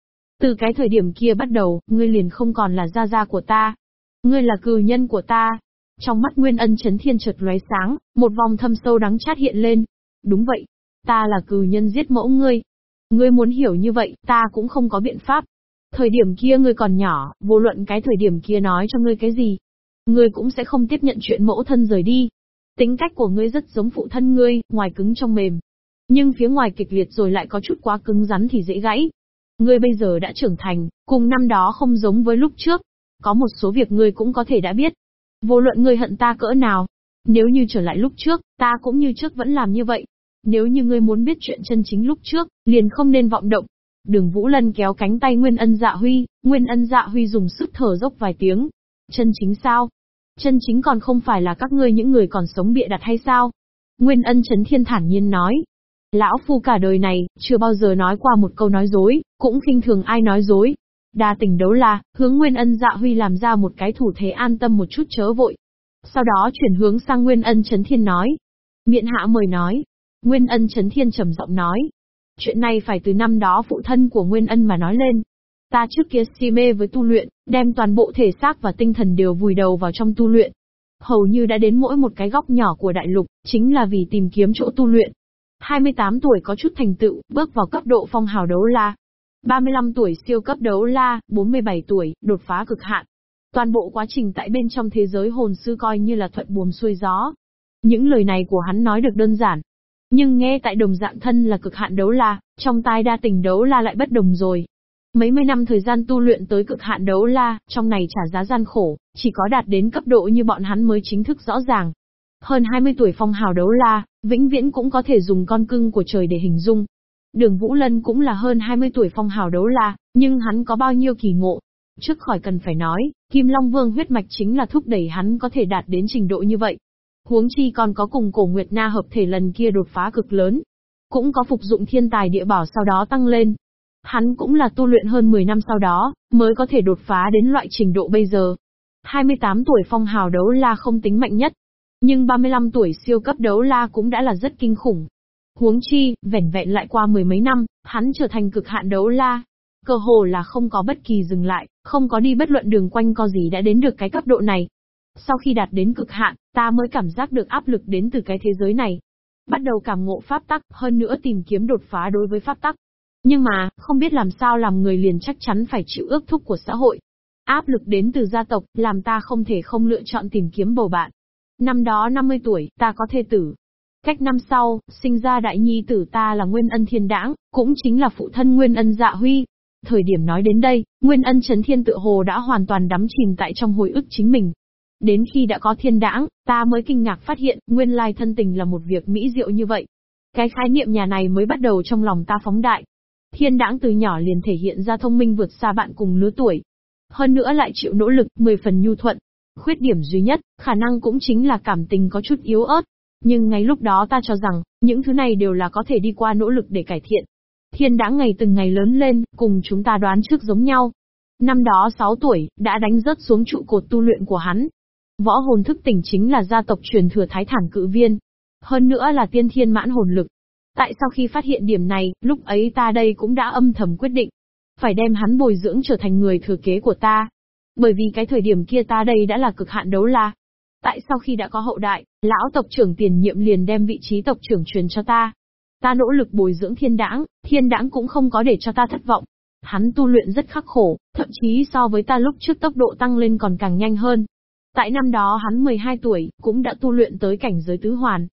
Từ cái thời điểm kia bắt đầu, ngươi liền không còn là gia gia của ta. Ngươi là cư nhân của ta. Trong mắt Nguyên Ân Chấn Thiên chợt lóe sáng, một vòng thâm sâu đắng chát hiện lên. Đúng vậy, ta là cừu nhân giết mẫu ngươi. Ngươi muốn hiểu như vậy, ta cũng không có biện pháp. Thời điểm kia ngươi còn nhỏ, vô luận cái thời điểm kia nói cho ngươi cái gì. Ngươi cũng sẽ không tiếp nhận chuyện mẫu thân rời đi. Tính cách của ngươi rất giống phụ thân ngươi, ngoài cứng trong mềm. Nhưng phía ngoài kịch liệt rồi lại có chút quá cứng rắn thì dễ gãy. Ngươi bây giờ đã trưởng thành, cùng năm đó không giống với lúc trước. Có một số việc ngươi cũng có thể đã biết. Vô luận ngươi hận ta cỡ nào. Nếu như trở lại lúc trước, ta cũng như trước vẫn làm như vậy. Nếu như ngươi muốn biết chuyện chân chính lúc trước, liền không nên vọng động. Đường Vũ Lân kéo cánh tay Nguyên Ân Dạ Huy, Nguyên Ân Dạ Huy dùng sức thở dốc vài tiếng. Chân chính sao? Chân chính còn không phải là các ngươi những người còn sống bịa đặt hay sao? Nguyên Ân Chấn Thiên thản nhiên nói. Lão Phu cả đời này, chưa bao giờ nói qua một câu nói dối, cũng khinh thường ai nói dối. Đa tình đấu là, hướng Nguyên Ân Dạ Huy làm ra một cái thủ thế an tâm một chút chớ vội. Sau đó chuyển hướng sang Nguyên Ân Chấn Thiên nói. Miện hạ mời nói. Nguyên Ân Chấn Thiên trầm giọng nói. Chuyện này phải từ năm đó phụ thân của Nguyên Ân mà nói lên. Ta trước kia si mê với tu luyện, đem toàn bộ thể xác và tinh thần đều vùi đầu vào trong tu luyện. Hầu như đã đến mỗi một cái góc nhỏ của đại lục, chính là vì tìm kiếm chỗ tu luyện. 28 tuổi có chút thành tựu, bước vào cấp độ phong hào đấu la. 35 tuổi siêu cấp đấu la, 47 tuổi, đột phá cực hạn. Toàn bộ quá trình tại bên trong thế giới hồn sư coi như là thuận buồm xuôi gió. Những lời này của hắn nói được đơn giản. Nhưng nghe tại đồng dạng thân là cực hạn đấu la, trong tai đa tình đấu la lại bất đồng rồi. Mấy mươi năm thời gian tu luyện tới cực hạn đấu la, trong này trả giá gian khổ, chỉ có đạt đến cấp độ như bọn hắn mới chính thức rõ ràng. Hơn 20 tuổi phong hào đấu la, vĩnh viễn cũng có thể dùng con cưng của trời để hình dung. Đường Vũ Lân cũng là hơn 20 tuổi phong hào đấu la, nhưng hắn có bao nhiêu kỳ ngộ. Trước khỏi cần phải nói, Kim Long Vương huyết mạch chính là thúc đẩy hắn có thể đạt đến trình độ như vậy. Huống chi còn có cùng cổ Nguyệt Na hợp thể lần kia đột phá cực lớn. Cũng có phục dụng thiên tài địa bảo sau đó tăng lên. Hắn cũng là tu luyện hơn 10 năm sau đó, mới có thể đột phá đến loại trình độ bây giờ. 28 tuổi phong hào đấu la không tính mạnh nhất, nhưng 35 tuổi siêu cấp đấu la cũng đã là rất kinh khủng. Huống chi, vẻn vẹn lại qua mười mấy năm, hắn trở thành cực hạn đấu la. Cơ hồ là không có bất kỳ dừng lại, không có đi bất luận đường quanh co gì đã đến được cái cấp độ này. Sau khi đạt đến cực hạn, ta mới cảm giác được áp lực đến từ cái thế giới này. Bắt đầu cảm ngộ pháp tắc, hơn nữa tìm kiếm đột phá đối với pháp tắc. Nhưng mà, không biết làm sao làm người liền chắc chắn phải chịu ước thúc của xã hội. Áp lực đến từ gia tộc, làm ta không thể không lựa chọn tìm kiếm bầu bạn. Năm đó 50 tuổi, ta có thê tử. Cách năm sau, sinh ra đại nhi tử ta là Nguyên Ân Thiên Đãng, cũng chính là phụ thân Nguyên Ân Dạ Huy. Thời điểm nói đến đây, Nguyên Ân Trấn Thiên tự hồ đã hoàn toàn đắm chìm tại trong hồi ức chính mình. Đến khi đã có thiên đãng, ta mới kinh ngạc phát hiện, nguyên lai thân tình là một việc mỹ diệu như vậy. Cái khái niệm nhà này mới bắt đầu trong lòng ta phóng đại. Thiên đãng từ nhỏ liền thể hiện ra thông minh vượt xa bạn cùng lứa tuổi. Hơn nữa lại chịu nỗ lực, 10 phần nhu thuận, Khuyết điểm duy nhất, khả năng cũng chính là cảm tình có chút yếu ớt. Nhưng ngay lúc đó ta cho rằng, những thứ này đều là có thể đi qua nỗ lực để cải thiện. Thiên đã ngày từng ngày lớn lên, cùng chúng ta đoán trước giống nhau. Năm đó 6 tuổi, đã đánh rớt xuống trụ cột tu luyện của hắn. Võ hồn thức tỉnh chính là gia tộc truyền thừa thái thản cự viên. Hơn nữa là tiên thiên mãn hồn lực. Tại sau khi phát hiện điểm này, lúc ấy ta đây cũng đã âm thầm quyết định. Phải đem hắn bồi dưỡng trở thành người thừa kế của ta. Bởi vì cái thời điểm kia ta đây đã là cực hạn đấu la. Tại sau khi đã có hậu đại, lão tộc trưởng tiền nhiệm liền đem vị trí tộc trưởng truyền cho ta. Ta nỗ lực bồi dưỡng thiên đãng, thiên đãng cũng không có để cho ta thất vọng. Hắn tu luyện rất khắc khổ, thậm chí so với ta lúc trước tốc độ tăng lên còn càng nhanh hơn. Tại năm đó hắn 12 tuổi, cũng đã tu luyện tới cảnh giới tứ hoàn.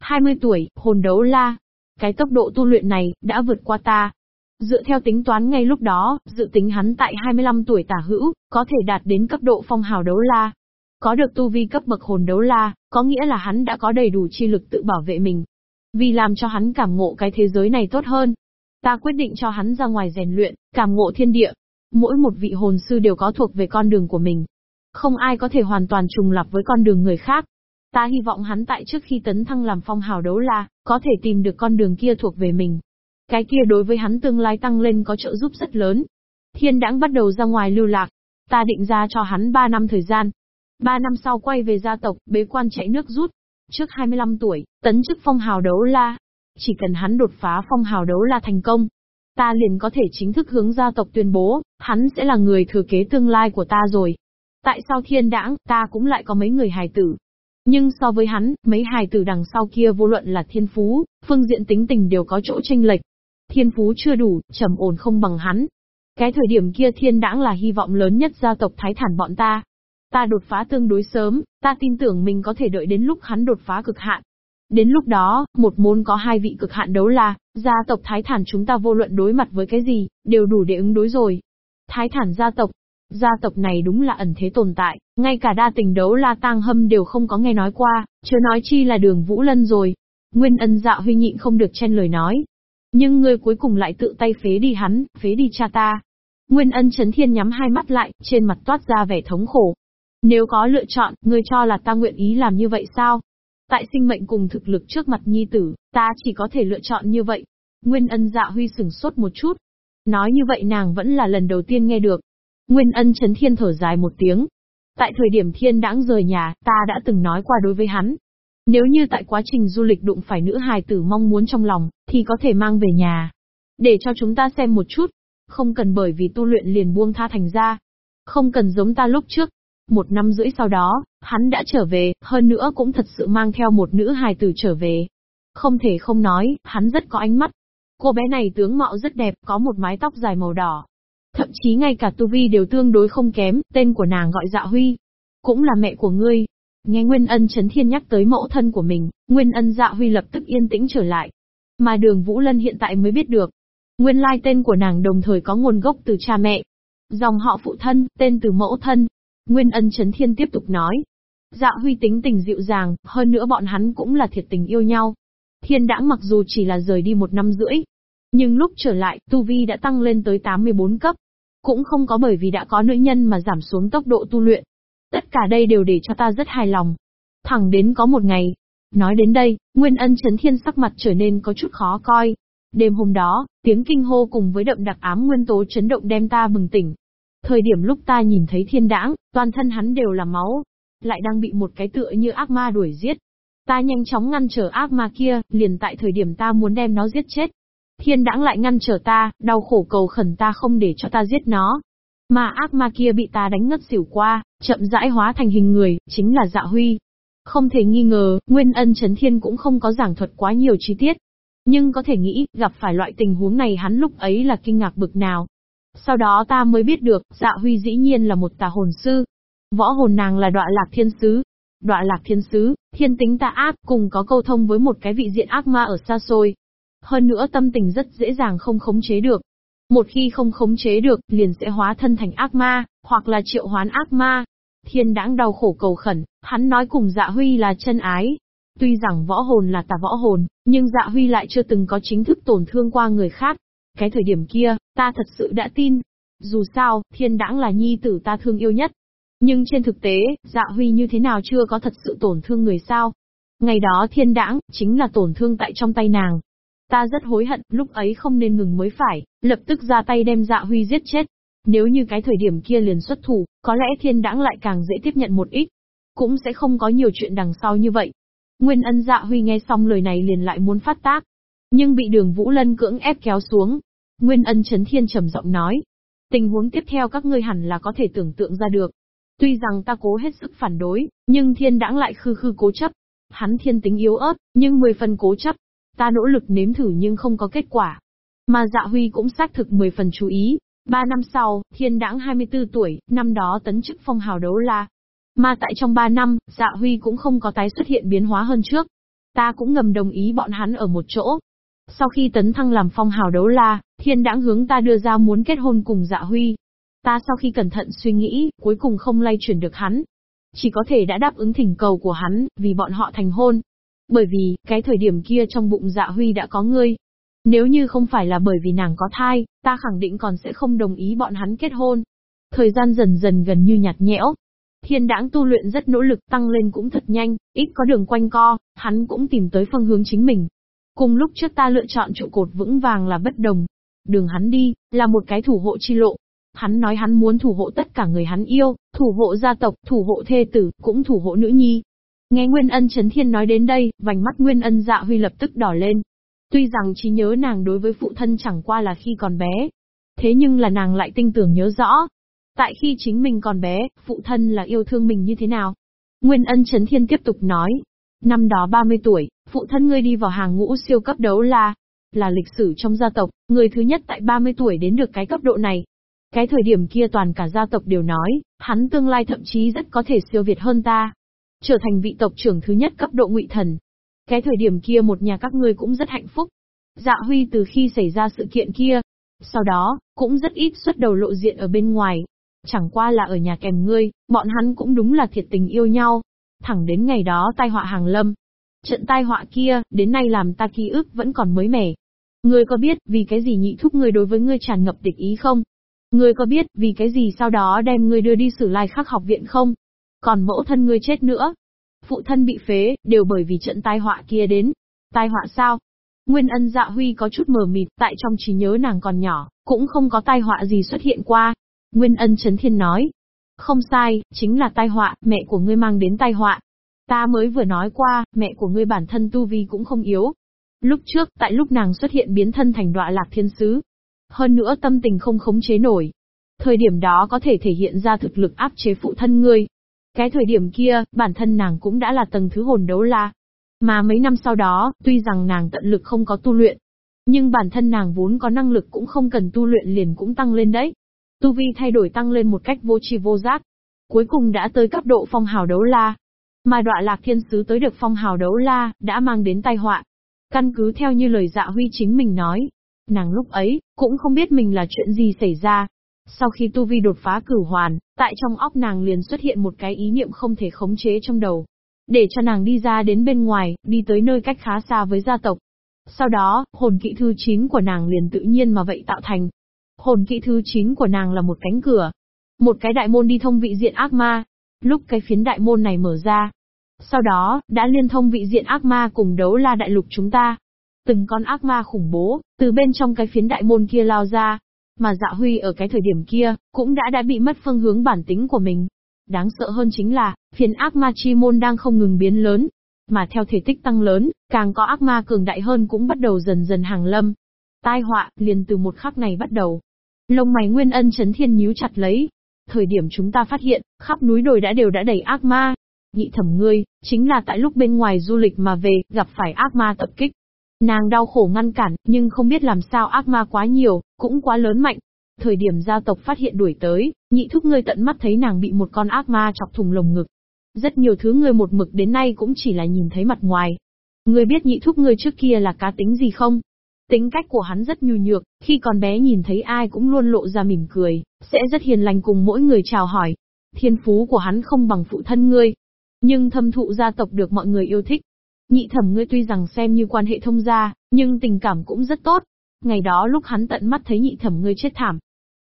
20 tuổi, hồn đấu la. Cái tốc độ tu luyện này, đã vượt qua ta. Dựa theo tính toán ngay lúc đó, dự tính hắn tại 25 tuổi tả hữu, có thể đạt đến cấp độ phong hào đấu la. Có được tu vi cấp bậc hồn đấu la, có nghĩa là hắn đã có đầy đủ chi lực tự bảo vệ mình. Vì làm cho hắn cảm ngộ cái thế giới này tốt hơn, ta quyết định cho hắn ra ngoài rèn luyện, cảm ngộ thiên địa. Mỗi một vị hồn sư đều có thuộc về con đường của mình. Không ai có thể hoàn toàn trùng lập với con đường người khác. Ta hy vọng hắn tại trước khi tấn thăng làm phong hào đấu la, có thể tìm được con đường kia thuộc về mình. Cái kia đối với hắn tương lai tăng lên có trợ giúp rất lớn. Thiên đãng bắt đầu ra ngoài lưu lạc. Ta định ra cho hắn 3 năm thời gian. 3 năm sau quay về gia tộc, bế quan chạy nước rút. Trước 25 tuổi, tấn chức phong hào đấu la. Chỉ cần hắn đột phá phong hào đấu la thành công. Ta liền có thể chính thức hướng gia tộc tuyên bố, hắn sẽ là người thừa kế tương lai của ta rồi. Tại sao thiên đãng, ta cũng lại có mấy người hài tử. Nhưng so với hắn, mấy hài tử đằng sau kia vô luận là thiên phú, phương diện tính tình đều có chỗ tranh lệch. Thiên phú chưa đủ, trầm ổn không bằng hắn. Cái thời điểm kia thiên đãng là hy vọng lớn nhất gia tộc Thái Thản bọn ta. Ta đột phá tương đối sớm, ta tin tưởng mình có thể đợi đến lúc hắn đột phá cực hạn. Đến lúc đó, một môn có hai vị cực hạn đấu la, gia tộc Thái Thản chúng ta vô luận đối mặt với cái gì, đều đủ để ứng đối rồi. Thái Thản gia tộc, Gia tộc này đúng là ẩn thế tồn tại, ngay cả đa tình đấu la tang hâm đều không có nghe nói qua, chưa nói chi là đường Vũ Lân rồi. Nguyên ân dạ huy nhịn không được chen lời nói. Nhưng ngươi cuối cùng lại tự tay phế đi hắn, phế đi cha ta. Nguyên ân chấn thiên nhắm hai mắt lại, trên mặt toát ra vẻ thống khổ. Nếu có lựa chọn, ngươi cho là ta nguyện ý làm như vậy sao? Tại sinh mệnh cùng thực lực trước mặt nhi tử, ta chỉ có thể lựa chọn như vậy. Nguyên ân dạ huy sừng sốt một chút. Nói như vậy nàng vẫn là lần đầu tiên nghe được. Nguyên ân chấn thiên thở dài một tiếng. Tại thời điểm thiên đãng rời nhà, ta đã từng nói qua đối với hắn. Nếu như tại quá trình du lịch đụng phải nữ hài tử mong muốn trong lòng, thì có thể mang về nhà. Để cho chúng ta xem một chút. Không cần bởi vì tu luyện liền buông tha thành ra. Không cần giống ta lúc trước. Một năm rưỡi sau đó, hắn đã trở về, hơn nữa cũng thật sự mang theo một nữ hài tử trở về. Không thể không nói, hắn rất có ánh mắt. Cô bé này tướng mạo rất đẹp, có một mái tóc dài màu đỏ, Thậm chí ngay cả tu vi đều tương đối không kém, tên của nàng gọi dạ huy. Cũng là mẹ của ngươi. Nghe Nguyên Ân Trấn Thiên nhắc tới mẫu thân của mình, Nguyên Ân dạ huy lập tức yên tĩnh trở lại. Mà đường Vũ Lân hiện tại mới biết được. Nguyên lai tên của nàng đồng thời có nguồn gốc từ cha mẹ. Dòng họ phụ thân, tên từ mẫu thân. Nguyên Ân Trấn Thiên tiếp tục nói. Dạ huy tính tình dịu dàng, hơn nữa bọn hắn cũng là thiệt tình yêu nhau. Thiên đãng mặc dù chỉ là rời đi một năm rưỡi, nhưng lúc trở lại, Tu Vi đã tăng lên tới 84 cấp. Cũng không có bởi vì đã có nữ nhân mà giảm xuống tốc độ tu luyện. Tất cả đây đều để cho ta rất hài lòng. Thẳng đến có một ngày. Nói đến đây, Nguyên Ân Chấn Thiên sắc mặt trở nên có chút khó coi. Đêm hôm đó, tiếng kinh hô cùng với đậm đặc ám nguyên tố chấn động đem ta bừng tỉnh. Thời điểm lúc ta nhìn thấy thiên đãng, toàn thân hắn đều là máu. Lại đang bị một cái tựa như ác ma đuổi giết. Ta nhanh chóng ngăn trở ác ma kia, liền tại thời điểm ta muốn đem nó giết chết. Thiên đãng lại ngăn trở ta, đau khổ cầu khẩn ta không để cho ta giết nó. Mà ác ma kia bị ta đánh ngất xỉu qua, chậm rãi hóa thành hình người, chính là dạ huy. Không thể nghi ngờ, Nguyên Ân Trấn Thiên cũng không có giảng thuật quá nhiều chi tiết. Nhưng có thể nghĩ, gặp phải loại tình huống này hắn lúc ấy là kinh ngạc bực nào. Sau đó ta mới biết được, dạ huy dĩ nhiên là một tà hồn sư. Võ hồn nàng là đoạ lạc thiên sứ. Đoạ lạc thiên sứ, thiên tính tà ác, cùng có câu thông với một cái vị diện ác ma ở xa xôi. Hơn nữa tâm tình rất dễ dàng không khống chế được. Một khi không khống chế được, liền sẽ hóa thân thành ác ma, hoặc là triệu hoán ác ma. Thiên đãng đau khổ cầu khẩn, hắn nói cùng dạ huy là chân ái. Tuy rằng võ hồn là tà võ hồn, nhưng dạ huy lại chưa từng có chính thức tổn thương qua người khác. Cái thời điểm kia, ta thật sự đã tin. Dù sao, thiên đãng là nhi tử ta thương yêu nhất. Nhưng trên thực tế, dạ huy như thế nào chưa có thật sự tổn thương người sao? Ngày đó thiên đãng, chính là tổn thương tại trong tay nàng, Ta rất hối hận, lúc ấy không nên ngừng mới phải, lập tức ra tay đem dạ huy giết chết. Nếu như cái thời điểm kia liền xuất thủ, có lẽ thiên đãng lại càng dễ tiếp nhận một ít. Cũng sẽ không có nhiều chuyện đằng sau như vậy. Nguyên ân dạ huy nghe xong lời này liền lại muốn phát tác. Nhưng bị đường Vũ Lân cưỡng ép kéo xuống. Nguyên ân chấn thiên trầm giọng nói. Tình huống tiếp theo các ngươi hẳn là có thể tưởng tượng ra được. Tuy rằng ta cố hết sức phản đối, nhưng thiên đãng lại khư khư cố chấp. Hắn thiên tính yếu ớt, nhưng mười phần cố chấp, Ta nỗ lực nếm thử nhưng không có kết quả. Mà dạ huy cũng xác thực 10 phần chú ý. Ba năm sau, thiên đãng 24 tuổi, năm đó tấn chức phong hào đấu la. Mà tại trong 3 năm, dạ huy cũng không có tái xuất hiện biến hóa hơn trước. Ta cũng ngầm đồng ý bọn hắn ở một chỗ. Sau khi tấn thăng làm phong hào đấu la, thiên đãng hướng ta đưa ra muốn kết hôn cùng dạ huy. Ta sau khi cẩn thận suy nghĩ, cuối cùng không lay chuyển được hắn. Chỉ có thể đã đáp ứng thỉnh cầu của hắn, vì bọn họ thành hôn. Bởi vì, cái thời điểm kia trong bụng dạ huy đã có ngươi. Nếu như không phải là bởi vì nàng có thai, ta khẳng định còn sẽ không đồng ý bọn hắn kết hôn. Thời gian dần dần gần như nhạt nhẽo. Thiên đãng tu luyện rất nỗ lực tăng lên cũng thật nhanh, ít có đường quanh co, hắn cũng tìm tới phương hướng chính mình. Cùng lúc trước ta lựa chọn trụ cột vững vàng là bất đồng. Đường hắn đi, là một cái thủ hộ chi lộ. Hắn nói hắn muốn thủ hộ tất cả người hắn yêu, thủ hộ gia tộc, thủ hộ thê tử, cũng thủ hộ nữ nhi. Nghe Nguyên Ân Trấn Thiên nói đến đây, vành mắt Nguyên Ân Dạ Huy lập tức đỏ lên. Tuy rằng trí nhớ nàng đối với phụ thân chẳng qua là khi còn bé. Thế nhưng là nàng lại tinh tưởng nhớ rõ. Tại khi chính mình còn bé, phụ thân là yêu thương mình như thế nào? Nguyên ân Trấn Thiên tiếp tục nói. Năm đó 30 tuổi, phụ thân ngươi đi vào hàng ngũ siêu cấp đấu la. Là lịch sử trong gia tộc, người thứ nhất tại 30 tuổi đến được cái cấp độ này. Cái thời điểm kia toàn cả gia tộc đều nói, hắn tương lai thậm chí rất có thể siêu việt hơn ta. Trở thành vị tộc trưởng thứ nhất cấp độ ngụy thần. Cái thời điểm kia một nhà các ngươi cũng rất hạnh phúc. Dạ Huy từ khi xảy ra sự kiện kia, sau đó, cũng rất ít xuất đầu lộ diện ở bên ngoài. Chẳng qua là ở nhà kèm ngươi, bọn hắn cũng đúng là thiệt tình yêu nhau. Thẳng đến ngày đó tai họa hàng lâm. Trận tai họa kia, đến nay làm ta ký ức vẫn còn mới mẻ. Ngươi có biết vì cái gì nhị thúc ngươi đối với ngươi tràn ngập địch ý không? Ngươi có biết vì cái gì sau đó đem ngươi đưa đi xử lai khắc học viện không? Còn mẫu thân ngươi chết nữa. Phụ thân bị phế, đều bởi vì trận tai họa kia đến. Tai họa sao? Nguyên ân dạ huy có chút mờ mịt, tại trong trí nhớ nàng còn nhỏ, cũng không có tai họa gì xuất hiện qua. Nguyên ân chấn thiên nói. Không sai, chính là tai họa, mẹ của ngươi mang đến tai họa. Ta mới vừa nói qua, mẹ của ngươi bản thân tu vi cũng không yếu. Lúc trước, tại lúc nàng xuất hiện biến thân thành đọa lạc thiên sứ. Hơn nữa tâm tình không khống chế nổi. Thời điểm đó có thể thể hiện ra thực lực áp chế phụ thân ngươi. Cái thời điểm kia, bản thân nàng cũng đã là tầng thứ hồn đấu la. Mà mấy năm sau đó, tuy rằng nàng tận lực không có tu luyện, nhưng bản thân nàng vốn có năng lực cũng không cần tu luyện liền cũng tăng lên đấy. Tu vi thay đổi tăng lên một cách vô tri vô giác. Cuối cùng đã tới cấp độ phong hào đấu la. Mà đọa lạc thiên sứ tới được phong hào đấu la, đã mang đến tai họa. Căn cứ theo như lời dạ huy chính mình nói. Nàng lúc ấy, cũng không biết mình là chuyện gì xảy ra. Sau khi tu vi đột phá cửu hoàn, tại trong óc nàng liền xuất hiện một cái ý niệm không thể khống chế trong đầu. Để cho nàng đi ra đến bên ngoài, đi tới nơi cách khá xa với gia tộc. Sau đó, hồn kỹ thứ 9 của nàng liền tự nhiên mà vậy tạo thành. Hồn kỹ thứ 9 của nàng là một cánh cửa. Một cái đại môn đi thông vị diện ác ma. Lúc cái phiến đại môn này mở ra. Sau đó, đã liên thông vị diện ác ma cùng đấu la đại lục chúng ta. Từng con ác ma khủng bố, từ bên trong cái phiến đại môn kia lao ra. Mà dạ huy ở cái thời điểm kia, cũng đã đã bị mất phương hướng bản tính của mình. Đáng sợ hơn chính là, phiền ác ma chi môn đang không ngừng biến lớn. Mà theo thể tích tăng lớn, càng có ác ma cường đại hơn cũng bắt đầu dần dần hàng lâm. Tai họa, liền từ một khắc này bắt đầu. Lông mày nguyên ân chấn thiên nhíu chặt lấy. Thời điểm chúng ta phát hiện, khắp núi đồi đã đều đã đầy ác ma. Nhị thẩm ngươi, chính là tại lúc bên ngoài du lịch mà về, gặp phải ác ma tập kích. Nàng đau khổ ngăn cản, nhưng không biết làm sao ác ma quá nhiều, cũng quá lớn mạnh, Thời điểm gia tộc phát hiện đuổi tới, nhị thúc ngươi tận mắt thấy nàng bị một con ác ma chọc thùng lồng ngực. Rất nhiều thứ ngươi một mực đến nay cũng chỉ là nhìn thấy mặt ngoài. Ngươi biết nhị thúc ngươi trước kia là cá tính gì không? Tính cách của hắn rất nhu nhược, khi còn bé nhìn thấy ai cũng luôn lộ ra mỉm cười, sẽ rất hiền lành cùng mỗi người chào hỏi. Thiên phú của hắn không bằng phụ thân ngươi, nhưng thâm thụ gia tộc được mọi người yêu thích. Nhị thẩm ngươi tuy rằng xem như quan hệ thông gia, nhưng tình cảm cũng rất tốt. Ngày đó lúc hắn tận mắt thấy nhị thẩm ngươi chết thảm.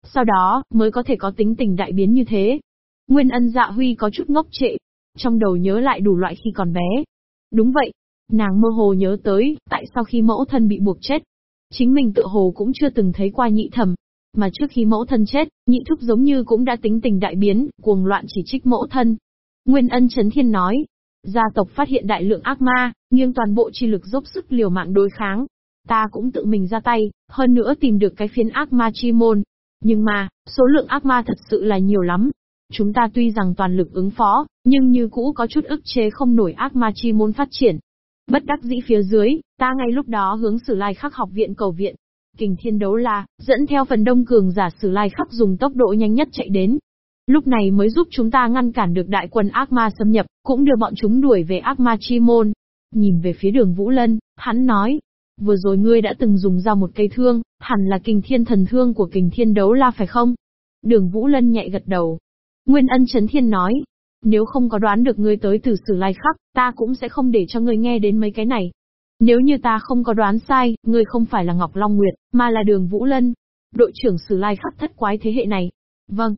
Sau đó, mới có thể có tính tình đại biến như thế. Nguyên ân dạ huy có chút ngốc trệ. Trong đầu nhớ lại đủ loại khi còn bé. Đúng vậy. Nàng mơ hồ nhớ tới, tại sao khi mẫu thân bị buộc chết. Chính mình tự hồ cũng chưa từng thấy qua nhị thẩm. Mà trước khi mẫu thân chết, nhị thúc giống như cũng đã tính tình đại biến, cuồng loạn chỉ trích mẫu thân. Nguyên ân chấn thiên nói, gia tộc phát hiện đại lượng ác ma, nghiêng toàn bộ chi lực dốc sức liều mạng đối kháng, Ta cũng tự mình ra tay, hơn nữa tìm được cái phiến ác ma chi môn. Nhưng mà, số lượng ác ma thật sự là nhiều lắm. Chúng ta tuy rằng toàn lực ứng phó, nhưng như cũ có chút ức chế không nổi ác ma chi môn phát triển. Bất đắc dĩ phía dưới, ta ngay lúc đó hướng sử lai khắc học viện cầu viện. Kình thiên đấu la, dẫn theo phần đông cường giả sử lai khắc dùng tốc độ nhanh nhất chạy đến. Lúc này mới giúp chúng ta ngăn cản được đại quân ác ma xâm nhập, cũng đưa bọn chúng đuổi về ác ma chi môn. Nhìn về phía đường Vũ Lân, hắn nói, Vừa rồi ngươi đã từng dùng ra một cây thương, hẳn là kình thiên thần thương của kình thiên đấu la phải không? Đường Vũ Lân nhạy gật đầu. Nguyên ân chấn thiên nói, nếu không có đoán được ngươi tới từ sử lai khắc, ta cũng sẽ không để cho ngươi nghe đến mấy cái này. Nếu như ta không có đoán sai, ngươi không phải là Ngọc Long Nguyệt, mà là đường Vũ Lân, đội trưởng sử lai khắc thất quái thế hệ này. Vâng.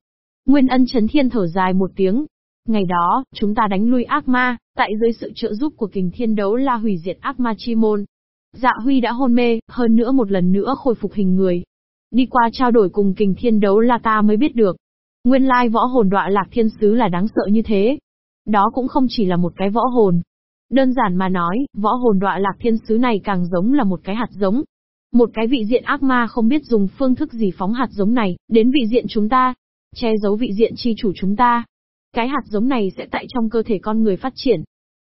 Nguyên ân chấn thiên thở dài một tiếng. Ngày đó, chúng ta đánh lui ác ma, tại dưới sự trợ giúp của kình thiên đấu la hủy diệt ác ma chi môn, Dạ Huy đã hôn mê, hơn nữa một lần nữa khôi phục hình người. Đi qua trao đổi cùng kình thiên đấu là ta mới biết được. Nguyên lai võ hồn đọa lạc thiên sứ là đáng sợ như thế. Đó cũng không chỉ là một cái võ hồn. Đơn giản mà nói, võ hồn đọa lạc thiên sứ này càng giống là một cái hạt giống. Một cái vị diện ác ma không biết dùng phương thức gì phóng hạt giống này, đến vị diện chúng ta che giấu vị diện chi chủ chúng ta. Cái hạt giống này sẽ tại trong cơ thể con người phát triển.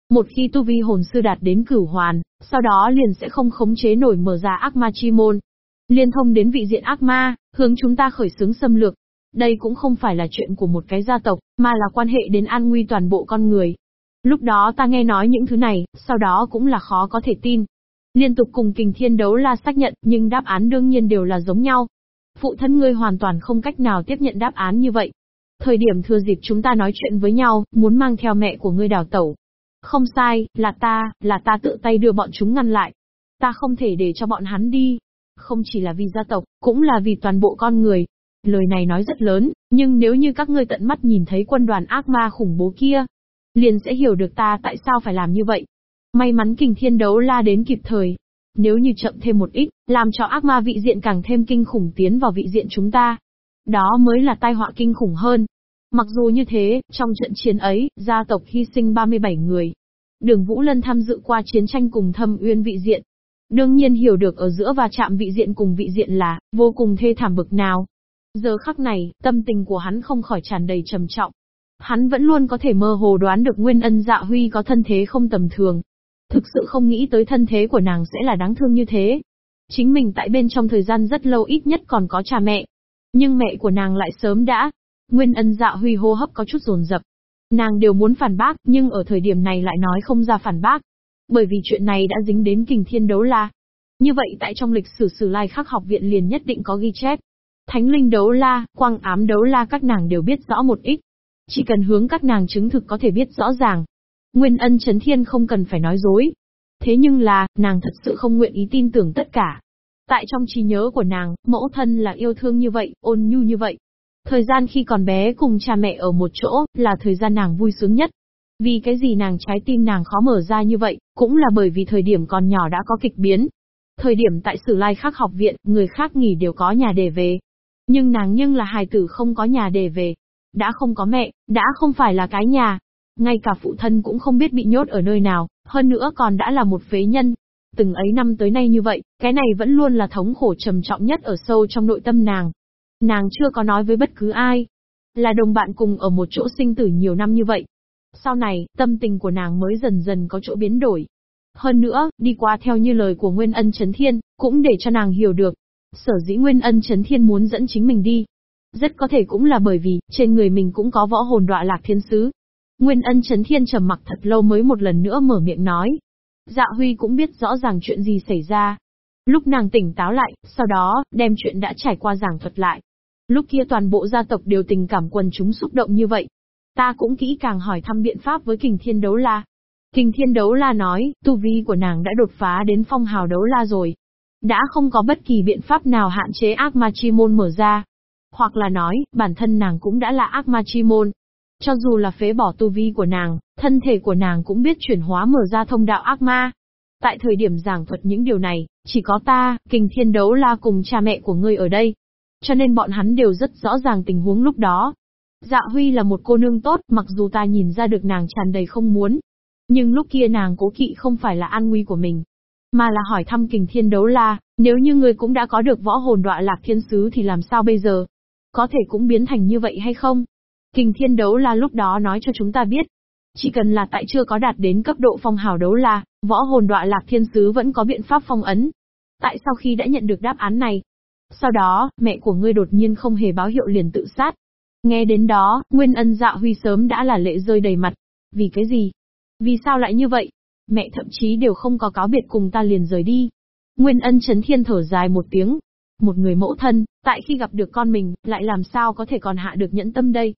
Một khi tu vi hồn sư đạt đến cửu hoàn, sau đó liền sẽ không khống chế nổi mở ra ác ma chi môn. Liên thông đến vị diện ác ma, hướng chúng ta khởi xướng xâm lược. Đây cũng không phải là chuyện của một cái gia tộc, mà là quan hệ đến an nguy toàn bộ con người. Lúc đó ta nghe nói những thứ này, sau đó cũng là khó có thể tin. Liên tục cùng kình thiên đấu la xác nhận, nhưng đáp án đương nhiên đều là giống nhau. Phụ thân ngươi hoàn toàn không cách nào tiếp nhận đáp án như vậy. Thời điểm thừa dịp chúng ta nói chuyện với nhau, muốn mang theo mẹ của ngươi đào tẩu. Không sai, là ta, là ta tự tay đưa bọn chúng ngăn lại. Ta không thể để cho bọn hắn đi. Không chỉ là vì gia tộc, cũng là vì toàn bộ con người. Lời này nói rất lớn, nhưng nếu như các ngươi tận mắt nhìn thấy quân đoàn ác ma khủng bố kia, liền sẽ hiểu được ta tại sao phải làm như vậy. May mắn kình thiên đấu la đến kịp thời. Nếu như chậm thêm một ít, làm cho ác ma vị diện càng thêm kinh khủng tiến vào vị diện chúng ta. Đó mới là tai họa kinh khủng hơn. Mặc dù như thế, trong trận chiến ấy, gia tộc hy sinh 37 người. Đường Vũ Lân tham dự qua chiến tranh cùng thâm uyên vị diện. Đương nhiên hiểu được ở giữa và chạm vị diện cùng vị diện là, vô cùng thê thảm bực nào. Giờ khắc này, tâm tình của hắn không khỏi tràn đầy trầm trọng. Hắn vẫn luôn có thể mơ hồ đoán được Nguyên Ân Dạ Huy có thân thế không tầm thường. Thực sự không nghĩ tới thân thế của nàng sẽ là đáng thương như thế. Chính mình tại bên trong thời gian rất lâu ít nhất còn có cha mẹ. Nhưng mẹ của nàng lại sớm đã. Nguyên Ân Dạ Huy hô hấp có chút rồn rập. Nàng đều muốn phản bác, nhưng ở thời điểm này lại nói không ra phản bác. Bởi vì chuyện này đã dính đến kình thiên đấu la. Như vậy tại trong lịch sử sử lai khắc học viện liền nhất định có ghi chép. Thánh linh đấu la, quang ám đấu la các nàng đều biết rõ một ít. Chỉ cần hướng các nàng chứng thực có thể biết rõ ràng. Nguyên ân chấn thiên không cần phải nói dối. Thế nhưng là, nàng thật sự không nguyện ý tin tưởng tất cả. Tại trong trí nhớ của nàng, mẫu thân là yêu thương như vậy, ôn nhu như vậy. Thời gian khi còn bé cùng cha mẹ ở một chỗ, là thời gian nàng vui sướng nhất. Vì cái gì nàng trái tim nàng khó mở ra như vậy, cũng là bởi vì thời điểm còn nhỏ đã có kịch biến. Thời điểm tại Sử Lai Khác học viện, người khác nghỉ đều có nhà để về. Nhưng nàng nhưng là hài tử không có nhà để về, đã không có mẹ, đã không phải là cái nhà. Ngay cả phụ thân cũng không biết bị nhốt ở nơi nào, hơn nữa còn đã là một phế nhân. Từng ấy năm tới nay như vậy, cái này vẫn luôn là thống khổ trầm trọng nhất ở sâu trong nội tâm nàng. Nàng chưa có nói với bất cứ ai. Là đồng bạn cùng ở một chỗ sinh tử nhiều năm như vậy. Sau này, tâm tình của nàng mới dần dần có chỗ biến đổi. Hơn nữa, đi qua theo như lời của Nguyên Ân Trấn Thiên, cũng để cho nàng hiểu được. Sở dĩ Nguyên Ân Trấn Thiên muốn dẫn chính mình đi, rất có thể cũng là bởi vì, trên người mình cũng có võ hồn đọa lạc thiên sứ. Nguyên ân chấn thiên trầm mặc thật lâu mới một lần nữa mở miệng nói. Dạ Huy cũng biết rõ ràng chuyện gì xảy ra. Lúc nàng tỉnh táo lại, sau đó, đem chuyện đã trải qua giảng thuật lại. Lúc kia toàn bộ gia tộc đều tình cảm quần chúng xúc động như vậy. Ta cũng kỹ càng hỏi thăm biện pháp với kình thiên đấu la. Kình thiên đấu la nói, tu vi của nàng đã đột phá đến phong hào đấu la rồi. Đã không có bất kỳ biện pháp nào hạn chế ác ma chi môn mở ra, hoặc là nói, bản thân nàng cũng đã là ác ma chi môn. Cho dù là phế bỏ tu vi của nàng, thân thể của nàng cũng biết chuyển hóa mở ra thông đạo ác ma. Tại thời điểm giảng thuật những điều này, chỉ có ta, kình thiên đấu la cùng cha mẹ của ngươi ở đây. Cho nên bọn hắn đều rất rõ ràng tình huống lúc đó. Dạ Huy là một cô nương tốt, mặc dù ta nhìn ra được nàng tràn đầy không muốn. Nhưng lúc kia nàng cố kỵ không phải là an nguy của mình, mà là hỏi thăm kình thiên đấu la, nếu như người cũng đã có được võ hồn đọa lạc thiên sứ thì làm sao bây giờ? Có thể cũng biến thành như vậy hay không? Kình thiên đấu la lúc đó nói cho chúng ta biết. Chỉ cần là tại chưa có đạt đến cấp độ phong hào đấu la, võ hồn đọa lạc thiên sứ vẫn có biện pháp phong ấn. Tại sau khi đã nhận được đáp án này? Sau đó, mẹ của ngươi đột nhiên không hề báo hiệu liền tự sát. Nghe đến đó, Nguyên ân dạ huy sớm đã là lệ rơi đầy mặt. Vì cái gì? Vì sao lại như vậy? Mẹ thậm chí đều không có cáo biệt cùng ta liền rời đi. Nguyên ân chấn thiên thở dài một tiếng, một người mẫu thân, tại khi gặp được con mình, lại làm sao có thể còn hạ được nhẫn tâm đây?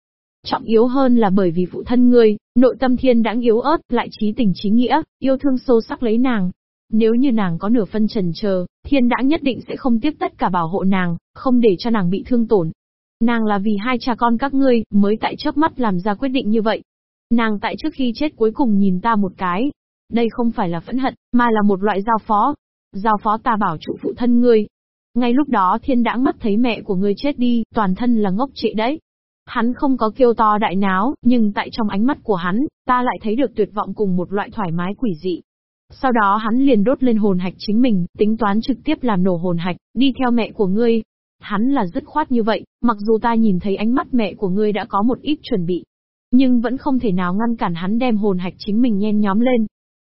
Trọng yếu hơn là bởi vì phụ thân ngươi, nội tâm thiên đãng yếu ớt, lại trí tình trí nghĩa, yêu thương sâu sắc lấy nàng. Nếu như nàng có nửa phân trần chờ, thiên đãng nhất định sẽ không tiếp tất cả bảo hộ nàng, không để cho nàng bị thương tổn. Nàng là vì hai cha con các ngươi, mới tại chớp mắt làm ra quyết định như vậy. Nàng tại trước khi chết cuối cùng nhìn ta một cái. Đây không phải là phẫn hận, mà là một loại giao phó. Giao phó ta bảo trụ phụ thân ngươi, ngay lúc đó thiên đãng mắt thấy mẹ của ngươi chết đi, toàn thân là ngốc trệ đấy. Hắn không có kêu to đại náo, nhưng tại trong ánh mắt của hắn, ta lại thấy được tuyệt vọng cùng một loại thoải mái quỷ dị. Sau đó hắn liền đốt lên hồn hạch chính mình, tính toán trực tiếp làm nổ hồn hạch, đi theo mẹ của ngươi. hắn là dứt khoát như vậy, mặc dù ta nhìn thấy ánh mắt mẹ của ngươi đã có một ít chuẩn bị, nhưng vẫn không thể nào ngăn cản hắn đem hồn hạch chính mình nhen nhóm lên.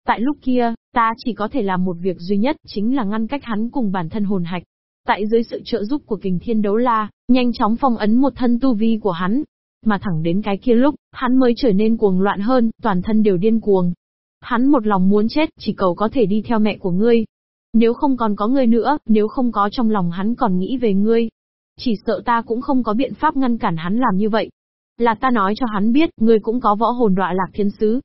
Tại lúc kia, ta chỉ có thể làm một việc duy nhất, chính là ngăn cách hắn cùng bản thân hồn hạch. Tại dưới sự trợ giúp của kình thiên đấu la, nhanh chóng phong ấn một thân tu vi của hắn. Mà thẳng đến cái kia lúc, hắn mới trở nên cuồng loạn hơn, toàn thân đều điên cuồng. Hắn một lòng muốn chết, chỉ cầu có thể đi theo mẹ của ngươi. Nếu không còn có ngươi nữa, nếu không có trong lòng hắn còn nghĩ về ngươi. Chỉ sợ ta cũng không có biện pháp ngăn cản hắn làm như vậy. Là ta nói cho hắn biết, ngươi cũng có võ hồn đọa lạc thiên sứ.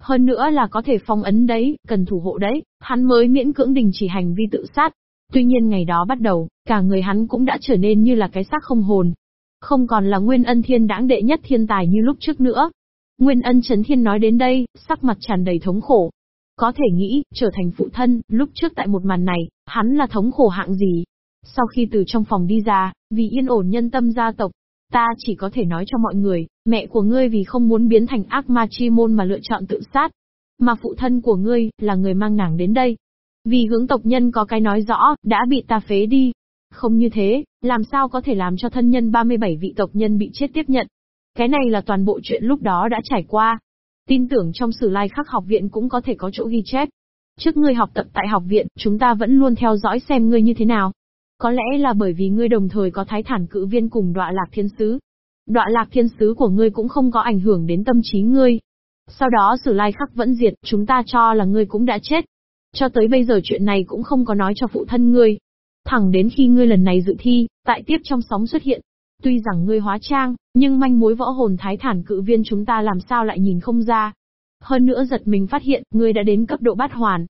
Hơn nữa là có thể phong ấn đấy, cần thủ hộ đấy, hắn mới miễn cưỡng đình chỉ hành vi tự sát. Tuy nhiên ngày đó bắt đầu, cả người hắn cũng đã trở nên như là cái xác không hồn. Không còn là nguyên ân thiên đáng đệ nhất thiên tài như lúc trước nữa. Nguyên ân chấn thiên nói đến đây, sắc mặt tràn đầy thống khổ. Có thể nghĩ, trở thành phụ thân, lúc trước tại một màn này, hắn là thống khổ hạng gì. Sau khi từ trong phòng đi ra, vì yên ổn nhân tâm gia tộc, Ta chỉ có thể nói cho mọi người, mẹ của ngươi vì không muốn biến thành ác ma chi môn mà lựa chọn tự sát. Mà phụ thân của ngươi, là người mang nàng đến đây. Vì hướng tộc nhân có cái nói rõ, đã bị ta phế đi. Không như thế, làm sao có thể làm cho thân nhân 37 vị tộc nhân bị chết tiếp nhận. Cái này là toàn bộ chuyện lúc đó đã trải qua. Tin tưởng trong sử lai khắc học viện cũng có thể có chỗ ghi chép. Trước ngươi học tập tại học viện, chúng ta vẫn luôn theo dõi xem ngươi như thế nào. Có lẽ là bởi vì ngươi đồng thời có thái thản cự viên cùng đọa lạc thiên sứ. Đọa lạc thiên sứ của ngươi cũng không có ảnh hưởng đến tâm trí ngươi. Sau đó sử lai khắc vẫn diệt, chúng ta cho là ngươi cũng đã chết. Cho tới bây giờ chuyện này cũng không có nói cho phụ thân ngươi. Thẳng đến khi ngươi lần này dự thi, tại tiếp trong sóng xuất hiện. Tuy rằng ngươi hóa trang, nhưng manh mối võ hồn thái thản cự viên chúng ta làm sao lại nhìn không ra. Hơn nữa giật mình phát hiện, ngươi đã đến cấp độ bát hoàn.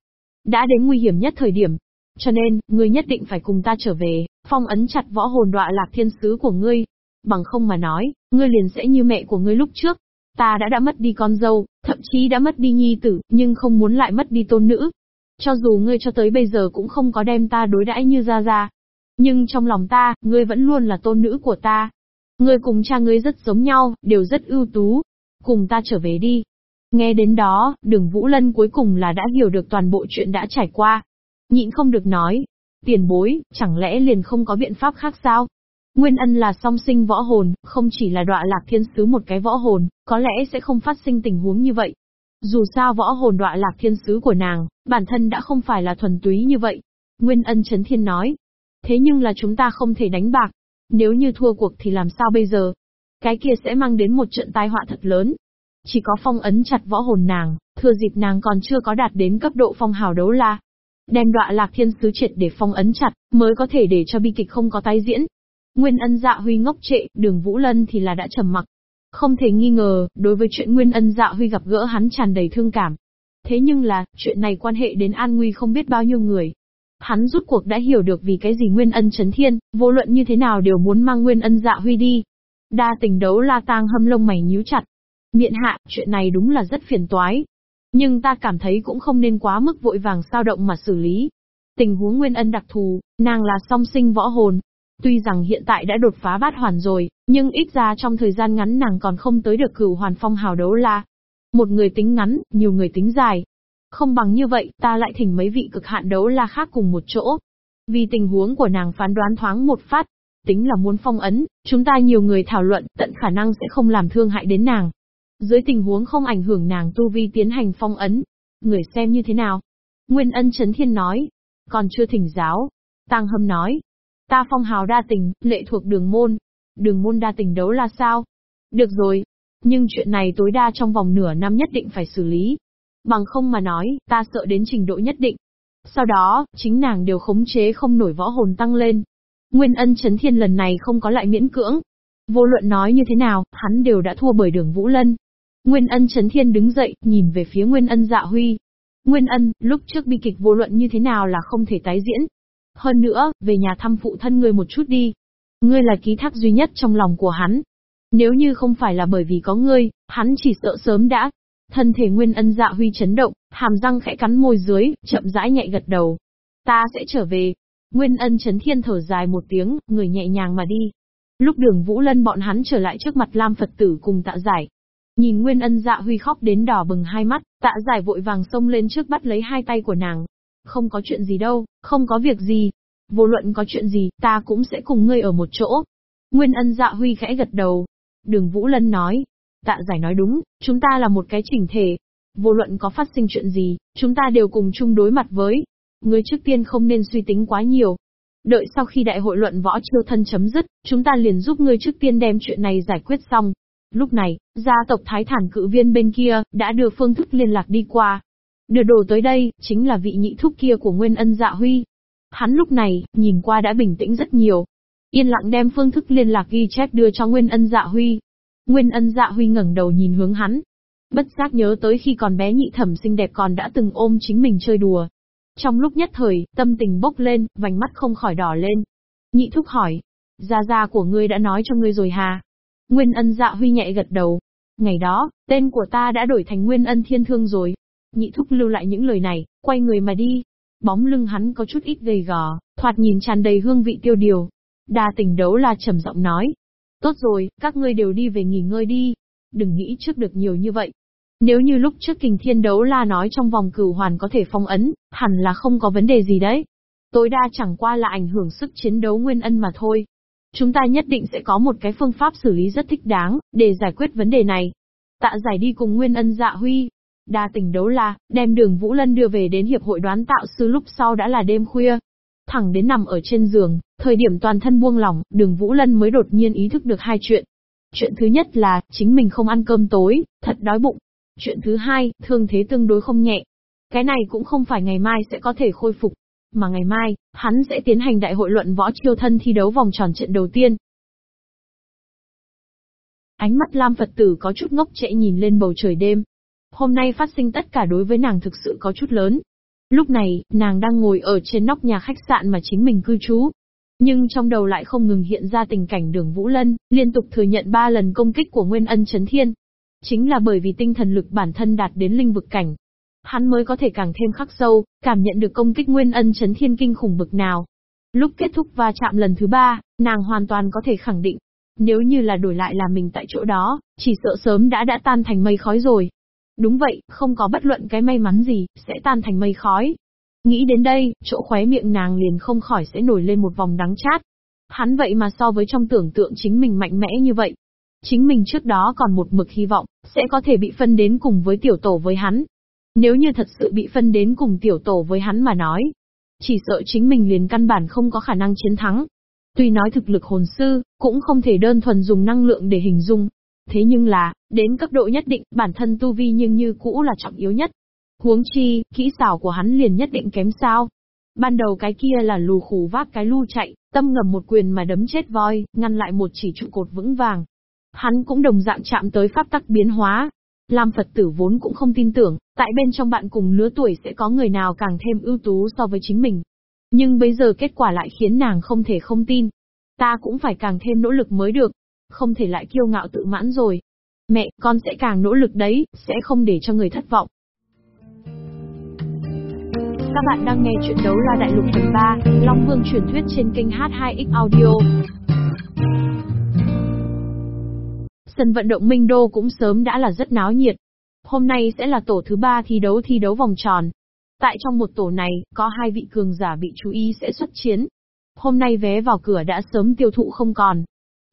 Đã đến nguy hiểm nhất thời điểm, cho nên, ngươi nhất định phải cùng ta trở về, phong ấn chặt võ hồn đọa lạc thiên sứ của ngươi. Bằng không mà nói, ngươi liền sẽ như mẹ của ngươi lúc trước. Ta đã đã mất đi con dâu, thậm chí đã mất đi nhi tử, nhưng không muốn lại mất đi tôn nữ. Cho dù ngươi cho tới bây giờ cũng không có đem ta đối đãi như ra ra. Nhưng trong lòng ta, ngươi vẫn luôn là tôn nữ của ta. Ngươi cùng cha ngươi rất giống nhau, đều rất ưu tú. Cùng ta trở về đi. Nghe đến đó, đường Vũ Lân cuối cùng là đã hiểu được toàn bộ chuyện đã trải qua. Nhịn không được nói. Tiền bối, chẳng lẽ liền không có biện pháp khác sao? Nguyên ân là song sinh võ hồn, không chỉ là đọa lạc thiên sứ một cái võ hồn, có lẽ sẽ không phát sinh tình huống như vậy. Dù sao võ hồn đọa lạc thiên sứ của nàng, bản thân đã không phải là thuần túy như vậy. Nguyên ân chấn thiên nói. Thế nhưng là chúng ta không thể đánh bạc. Nếu như thua cuộc thì làm sao bây giờ? Cái kia sẽ mang đến một trận tai họa thật lớn. Chỉ có phong ấn chặt võ hồn nàng, thừa dịp nàng còn chưa có đạt đến cấp độ phong hào đấu la, Đem đọa lạc thiên sứ triệt để phong ấn chặt, mới có thể để cho bi kịch không có tái diễn. Nguyên ân dạ huy ngốc trệ, đường Vũ Lân thì là đã trầm mặc. Không thể nghi ngờ, đối với chuyện Nguyên ân dạ huy gặp gỡ hắn tràn đầy thương cảm. Thế nhưng là, chuyện này quan hệ đến an nguy không biết bao nhiêu người. Hắn rút cuộc đã hiểu được vì cái gì Nguyên ân chấn thiên, vô luận như thế nào đều muốn mang Nguyên ân dạ huy đi. Đa tình đấu la tang hâm lông mày nhíu chặt. Miện hạ, chuyện này đúng là rất phiền toái, nhưng ta cảm thấy cũng không nên quá mức vội vàng sao động mà xử lý. Tình huống Nguyên Ân đặc thù, nàng là song sinh võ hồn. Tuy rằng hiện tại đã đột phá bát hoàn rồi, nhưng ít ra trong thời gian ngắn nàng còn không tới được cửu hoàn phong hào đấu la. Một người tính ngắn, nhiều người tính dài. Không bằng như vậy, ta lại thỉnh mấy vị cực hạn đấu la khác cùng một chỗ. Vì tình huống của nàng phán đoán thoáng một phát, tính là muốn phong ấn, chúng ta nhiều người thảo luận, tận khả năng sẽ không làm thương hại đến nàng. Dưới tình huống không ảnh hưởng nàng tu vi tiến hành phong ấn. Người xem như thế nào? Nguyên ân chấn thiên nói. Còn chưa thỉnh giáo. Tăng hâm nói. Ta phong hào đa tình, lệ thuộc đường môn. Đường môn đa tình đấu là sao? Được rồi. Nhưng chuyện này tối đa trong vòng nửa năm nhất định phải xử lý. Bằng không mà nói, ta sợ đến trình độ nhất định. Sau đó, chính nàng đều khống chế không nổi võ hồn tăng lên. Nguyên ân chấn thiên lần này không có lại miễn cưỡng. Vô luận nói như thế nào, hắn đều đã thua bởi đường Vũ Lân. Nguyên ân chấn thiên đứng dậy, nhìn về phía Nguyên ân dạ huy. Nguyên ân, lúc trước bi kịch vô luận như thế nào là không thể tái diễn. Hơn nữa, về nhà thăm phụ thân ngươi một chút đi. Ngươi là ký thác duy nhất trong lòng của hắn. Nếu như không phải là bởi vì có ngươi, hắn chỉ sợ sớm đã. Thân thể Nguyên ân dạ huy chấn động, hàm răng khẽ cắn môi dưới, chậm rãi nhạy gật đầu. Ta sẽ trở về. Nguyên ân chấn thiên thở dài một tiếng, người nhẹ nhàng mà đi. Lúc đường Vũ Lân bọn hắn trở lại trước mặt Lam Phật tử cùng tạ giải, Nhìn Nguyên Ân Dạ Huy khóc đến đỏ bừng hai mắt, tạ giải vội vàng xông lên trước bắt lấy hai tay của nàng. Không có chuyện gì đâu, không có việc gì. Vô luận có chuyện gì, ta cũng sẽ cùng ngươi ở một chỗ. Nguyên ân dạ huy khẽ gật đầu. Đường Vũ Lân nói. Tạ giải nói đúng, chúng ta là một cái chỉnh thể. Vô luận có phát sinh chuyện gì, chúng ta đều cùng chung đối mặt với. Ngươi trước tiên không nên suy tính quá nhiều. Đợi sau khi đại hội luận võ chiêu thân chấm dứt, chúng ta liền giúp ngươi trước tiên đem chuyện này giải quyết xong. Lúc này, gia tộc Thái Thản cự viên bên kia, đã đưa phương thức liên lạc đi qua. Đưa đồ tới đây, chính là vị nhị thúc kia của Nguyên Ân Dạ Huy. Hắn lúc này, nhìn qua đã bình tĩnh rất nhiều. Yên lặng đem phương thức liên lạc ghi chép đưa cho Nguyên Ân Dạ Huy. Nguyên Ân Dạ Huy ngẩng đầu nhìn hướng hắn. Bất giác nhớ tới khi còn bé nhị thẩm xinh đẹp còn đã từng ôm chính mình chơi đùa. Trong lúc nhất thời, tâm tình bốc lên, vành mắt không khỏi đỏ lên. Nhị thúc hỏi. Gia gia của ngươi đã nói cho ngươi rồi hà? Nguyên ân dạ huy nhẹ gật đầu. Ngày đó, tên của ta đã đổi thành Nguyên ân thiên thương rồi. Nhị thúc lưu lại những lời này, quay người mà đi. Bóng lưng hắn có chút ít gầy gò, thoạt nhìn tràn đầy hương vị tiêu điều. Đa tình đấu là trầm giọng nói. Tốt rồi, các ngươi đều đi về nghỉ ngơi đi. Đừng nghĩ trước được nhiều như vậy. Nếu như lúc trước kình thiên đấu la nói trong vòng cửu hoàn có thể phong ấn, hẳn là không có vấn đề gì đấy. Tối đa chẳng qua là ảnh hưởng sức chiến đấu nguyên ân mà thôi. Chúng ta nhất định sẽ có một cái phương pháp xử lý rất thích đáng, để giải quyết vấn đề này. Tạ giải đi cùng Nguyên Ân Dạ Huy. Đa tình đấu la, đem đường Vũ Lân đưa về đến hiệp hội đoán tạo sư lúc sau đã là đêm khuya. Thẳng đến nằm ở trên giường, thời điểm toàn thân buông lỏng, đường Vũ Lân mới đột nhiên ý thức được hai chuyện. Chuyện thứ nhất là, chính mình không ăn cơm tối, thật đói bụng. Chuyện thứ hai, thương thế tương đối không nhẹ. Cái này cũng không phải ngày mai sẽ có thể khôi phục mà ngày mai, hắn sẽ tiến hành đại hội luận võ chiêu thân thi đấu vòng tròn trận đầu tiên. Ánh mắt Lam Phật tử có chút ngốc trễ nhìn lên bầu trời đêm. Hôm nay phát sinh tất cả đối với nàng thực sự có chút lớn. Lúc này, nàng đang ngồi ở trên nóc nhà khách sạn mà chính mình cư trú. Nhưng trong đầu lại không ngừng hiện ra tình cảnh đường Vũ Lân, liên tục thừa nhận ba lần công kích của Nguyên Ân Trấn Thiên. Chính là bởi vì tinh thần lực bản thân đạt đến linh vực cảnh, hắn mới có thể càng thêm khắc sâu, cảm nhận được công kích nguyên ân chấn thiên kinh khủng bực nào. Lúc kết thúc va chạm lần thứ ba, nàng hoàn toàn có thể khẳng định. Nếu như là đổi lại là mình tại chỗ đó, chỉ sợ sớm đã đã tan thành mây khói rồi. Đúng vậy, không có bất luận cái may mắn gì, sẽ tan thành mây khói. Nghĩ đến đây, chỗ khóe miệng nàng liền không khỏi sẽ nổi lên một vòng đắng chát. Hắn vậy mà so với trong tưởng tượng chính mình mạnh mẽ như vậy. Chính mình trước đó còn một mực hy vọng, sẽ có thể bị phân đến cùng với tiểu tổ với hắn, nếu như thật sự bị phân đến cùng tiểu tổ với hắn mà nói, chỉ sợ chính mình liền căn bản không có khả năng chiến thắng. Tuy nói thực lực hồn sư, cũng không thể đơn thuần dùng năng lượng để hình dung. Thế nhưng là, đến cấp độ nhất định, bản thân tu vi nhưng như cũ là trọng yếu nhất. Huống chi, kỹ xảo của hắn liền nhất định kém sao. Ban đầu cái kia là lù khủ vác cái lu chạy, tâm ngầm một quyền mà đấm chết voi, ngăn lại một chỉ trụ cột vững vàng. Hắn cũng đồng dạng chạm tới pháp tắc biến hóa, Lam Phật tử vốn cũng không tin tưởng, tại bên trong bạn cùng lứa tuổi sẽ có người nào càng thêm ưu tú so với chính mình. Nhưng bây giờ kết quả lại khiến nàng không thể không tin. Ta cũng phải càng thêm nỗ lực mới được. Không thể lại kiêu ngạo tự mãn rồi. Mẹ, con sẽ càng nỗ lực đấy, sẽ không để cho người thất vọng. Các bạn đang nghe chuyện đấu la đại lục phần 3, Long Vương truyền thuyết trên kênh H2X Audio. Sân vận động Minh Đô cũng sớm đã là rất náo nhiệt. Hôm nay sẽ là tổ thứ ba thi đấu thi đấu vòng tròn. Tại trong một tổ này, có hai vị cường giả bị chú ý sẽ xuất chiến. Hôm nay vé vào cửa đã sớm tiêu thụ không còn.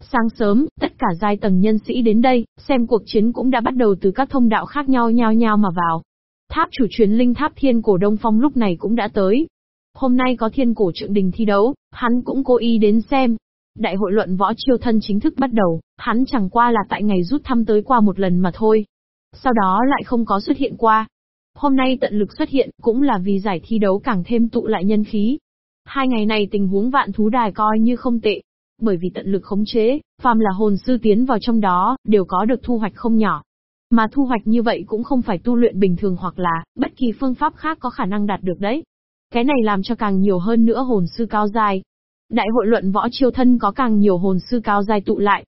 Sáng sớm, tất cả giai tầng nhân sĩ đến đây, xem cuộc chiến cũng đã bắt đầu từ các thông đạo khác nhau nhau nhau mà vào. Tháp chủ truyền linh tháp thiên cổ Đông Phong lúc này cũng đã tới. Hôm nay có thiên cổ trượng đình thi đấu, hắn cũng cố ý đến xem, Đại hội luận võ chiêu thân chính thức bắt đầu, hắn chẳng qua là tại ngày rút thăm tới qua một lần mà thôi. Sau đó lại không có xuất hiện qua. Hôm nay tận lực xuất hiện cũng là vì giải thi đấu càng thêm tụ lại nhân khí. Hai ngày này tình huống vạn thú đài coi như không tệ. Bởi vì tận lực khống chế, phàm là hồn sư tiến vào trong đó, đều có được thu hoạch không nhỏ. Mà thu hoạch như vậy cũng không phải tu luyện bình thường hoặc là, bất kỳ phương pháp khác có khả năng đạt được đấy. Cái này làm cho càng nhiều hơn nữa hồn sư cao dài, Đại hội luận võ chiêu thân có càng nhiều hồn sư cao dài tụ lại.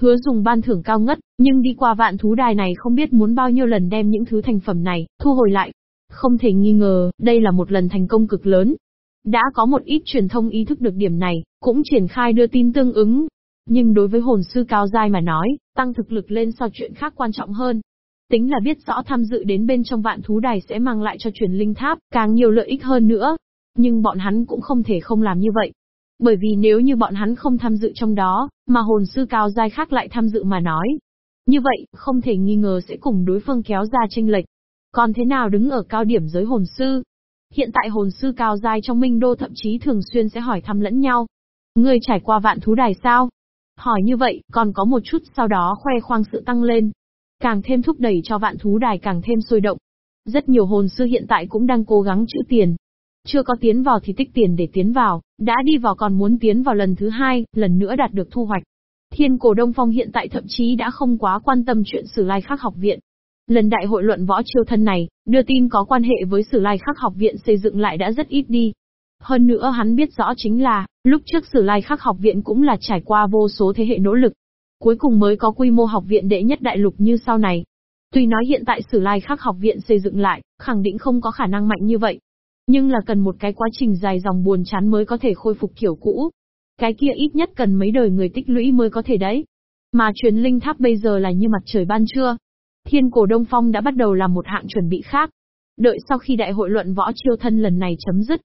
Hứa dùng ban thưởng cao ngất, nhưng đi qua vạn thú đài này không biết muốn bao nhiêu lần đem những thứ thành phẩm này, thu hồi lại. Không thể nghi ngờ, đây là một lần thành công cực lớn. Đã có một ít truyền thông ý thức được điểm này, cũng triển khai đưa tin tương ứng. Nhưng đối với hồn sư cao dài mà nói, tăng thực lực lên so chuyện khác quan trọng hơn. Tính là biết rõ tham dự đến bên trong vạn thú đài sẽ mang lại cho truyền linh tháp, càng nhiều lợi ích hơn nữa. nhưng bọn hắn cũng không thể không làm như vậy. Bởi vì nếu như bọn hắn không tham dự trong đó, mà hồn sư cao giai khác lại tham dự mà nói. Như vậy, không thể nghi ngờ sẽ cùng đối phương kéo ra tranh lệch. Còn thế nào đứng ở cao điểm giới hồn sư? Hiện tại hồn sư cao giai trong minh đô thậm chí thường xuyên sẽ hỏi thăm lẫn nhau. Người trải qua vạn thú đài sao? Hỏi như vậy, còn có một chút sau đó khoe khoang sự tăng lên. Càng thêm thúc đẩy cho vạn thú đài càng thêm sôi động. Rất nhiều hồn sư hiện tại cũng đang cố gắng chữ tiền. Chưa có tiến vào thì tích tiền để tiến vào, đã đi vào còn muốn tiến vào lần thứ hai, lần nữa đạt được thu hoạch. Thiên cổ Đông Phong hiện tại thậm chí đã không quá quan tâm chuyện Sử Lai Khắc học viện. Lần đại hội luận võ chiêu thân này, đưa tin có quan hệ với Sử Lai Khắc học viện xây dựng lại đã rất ít đi. Hơn nữa hắn biết rõ chính là, lúc trước Sử Lai Khắc học viện cũng là trải qua vô số thế hệ nỗ lực. Cuối cùng mới có quy mô học viện đệ nhất đại lục như sau này. Tuy nói hiện tại Sử Lai Khắc học viện xây dựng lại, khẳng định không có khả năng mạnh như vậy. Nhưng là cần một cái quá trình dài dòng buồn chán mới có thể khôi phục kiểu cũ. Cái kia ít nhất cần mấy đời người tích lũy mới có thể đấy. Mà truyền linh tháp bây giờ là như mặt trời ban trưa. Thiên cổ Đông Phong đã bắt đầu làm một hạng chuẩn bị khác. Đợi sau khi đại hội luận võ chiêu thân lần này chấm dứt,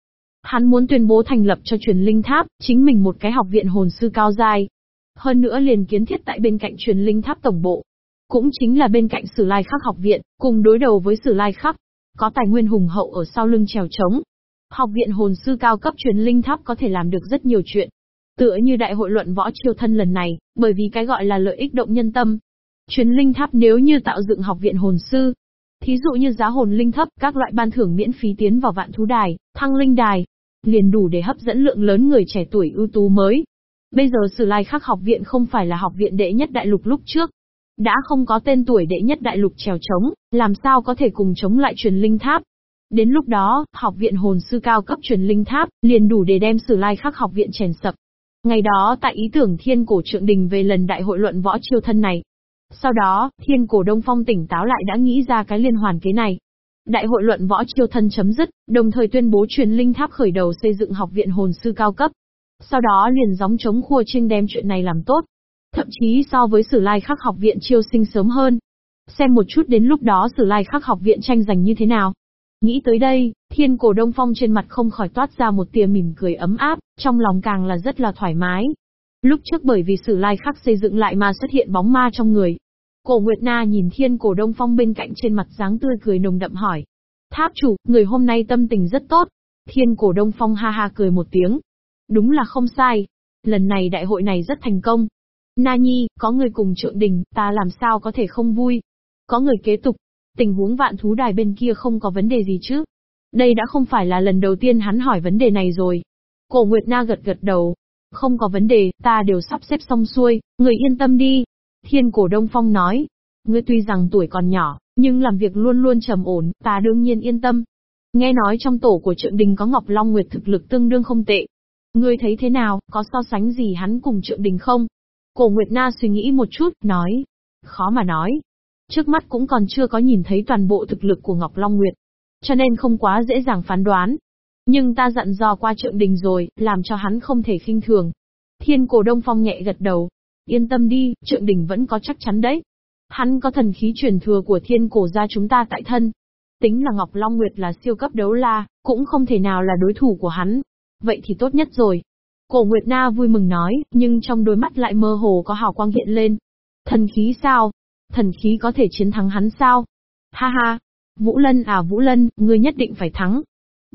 Hắn muốn tuyên bố thành lập cho truyền linh tháp, chính mình một cái học viện hồn sư cao giai. Hơn nữa liền kiến thiết tại bên cạnh truyền linh tháp tổng bộ. Cũng chính là bên cạnh Sử Lai Khắc học viện, cùng đối đầu với Sử Lai Khắc. Có tài nguyên hùng hậu ở sau lưng trèo trống. Học viện hồn sư cao cấp truyền linh tháp có thể làm được rất nhiều chuyện. Tựa như đại hội luận võ chiêu thân lần này, bởi vì cái gọi là lợi ích động nhân tâm. Truyền linh tháp nếu như tạo dựng học viện hồn sư, Thí dụ như giá hồn linh thấp, các loại ban thưởng miễn phí tiến vào vạn thú đài, thăng linh đài, liền đủ để hấp dẫn lượng lớn người trẻ tuổi ưu tú mới. Bây giờ Sử Lai Khắc học viện không phải là học viện đệ nhất đại lục lúc trước. Đã không có tên tuổi đệ nhất đại lục trèo trống, làm sao có thể cùng chống lại truyền linh tháp. Đến lúc đó, học viện hồn sư cao cấp truyền linh tháp, liền đủ để đem Sử Lai Khắc học viện chèn sập. Ngày đó tại ý tưởng thiên cổ trượng đình về lần đại hội luận võ chiêu thân này, sau đó, thiên cổ Đông Phong tỉnh táo lại đã nghĩ ra cái liên hoàn kế này. Đại hội luận võ chiêu thân chấm dứt, đồng thời tuyên bố truyền linh tháp khởi đầu xây dựng học viện hồn sư cao cấp. Sau đó liền gióng chống khua trinh đem chuyện này làm tốt. Thậm chí so với sử lai khắc học viện chiêu sinh sớm hơn. Xem một chút đến lúc đó sử lai khắc học viện tranh giành như thế nào. Nghĩ tới đây, thiên cổ đông phong trên mặt không khỏi toát ra một tia mỉm cười ấm áp, trong lòng càng là rất là thoải mái. Lúc trước bởi vì sử lai khắc xây dựng lại mà xuất hiện bóng ma trong người. Cổ Nguyệt Na nhìn thiên cổ đông phong bên cạnh trên mặt dáng tươi cười nồng đậm hỏi. Tháp chủ, người hôm nay tâm tình rất tốt. Thiên cổ đông phong ha ha cười một tiếng. Đúng là không sai. Lần này đại hội này rất thành công. Na Nhi, có người cùng trượng đình, ta làm sao có thể không vui. Có người kế tục. Tình huống vạn thú đài bên kia không có vấn đề gì chứ. Đây đã không phải là lần đầu tiên hắn hỏi vấn đề này rồi. Cổ Nguyệt Na gật gật đầu, không có vấn đề, ta đều sắp xếp xong xuôi, người yên tâm đi. Thiên cổ Đông Phong nói, ngươi tuy rằng tuổi còn nhỏ, nhưng làm việc luôn luôn trầm ổn, ta đương nhiên yên tâm. Nghe nói trong tổ của trượng đình có Ngọc Long Nguyệt thực lực tương đương không tệ. Ngươi thấy thế nào, có so sánh gì hắn cùng trượng đình không? Cổ Nguyệt Na suy nghĩ một chút, nói. Khó mà nói. Trước mắt cũng còn chưa có nhìn thấy toàn bộ thực lực của Ngọc Long Nguyệt. Cho nên không quá dễ dàng phán đoán. Nhưng ta dặn dò qua trượng đình rồi, làm cho hắn không thể khinh thường. Thiên cổ đông phong nhẹ gật đầu. Yên tâm đi, trượng đình vẫn có chắc chắn đấy. Hắn có thần khí truyền thừa của thiên cổ gia chúng ta tại thân. Tính là Ngọc Long Nguyệt là siêu cấp đấu la, cũng không thể nào là đối thủ của hắn. Vậy thì tốt nhất rồi. Cổ Nguyệt Na vui mừng nói, nhưng trong đôi mắt lại mơ hồ có hào quang hiện lên. Thần khí sao? Thần khí có thể chiến thắng hắn sao? Ha ha! Vũ Lân à Vũ Lân, ngươi nhất định phải thắng.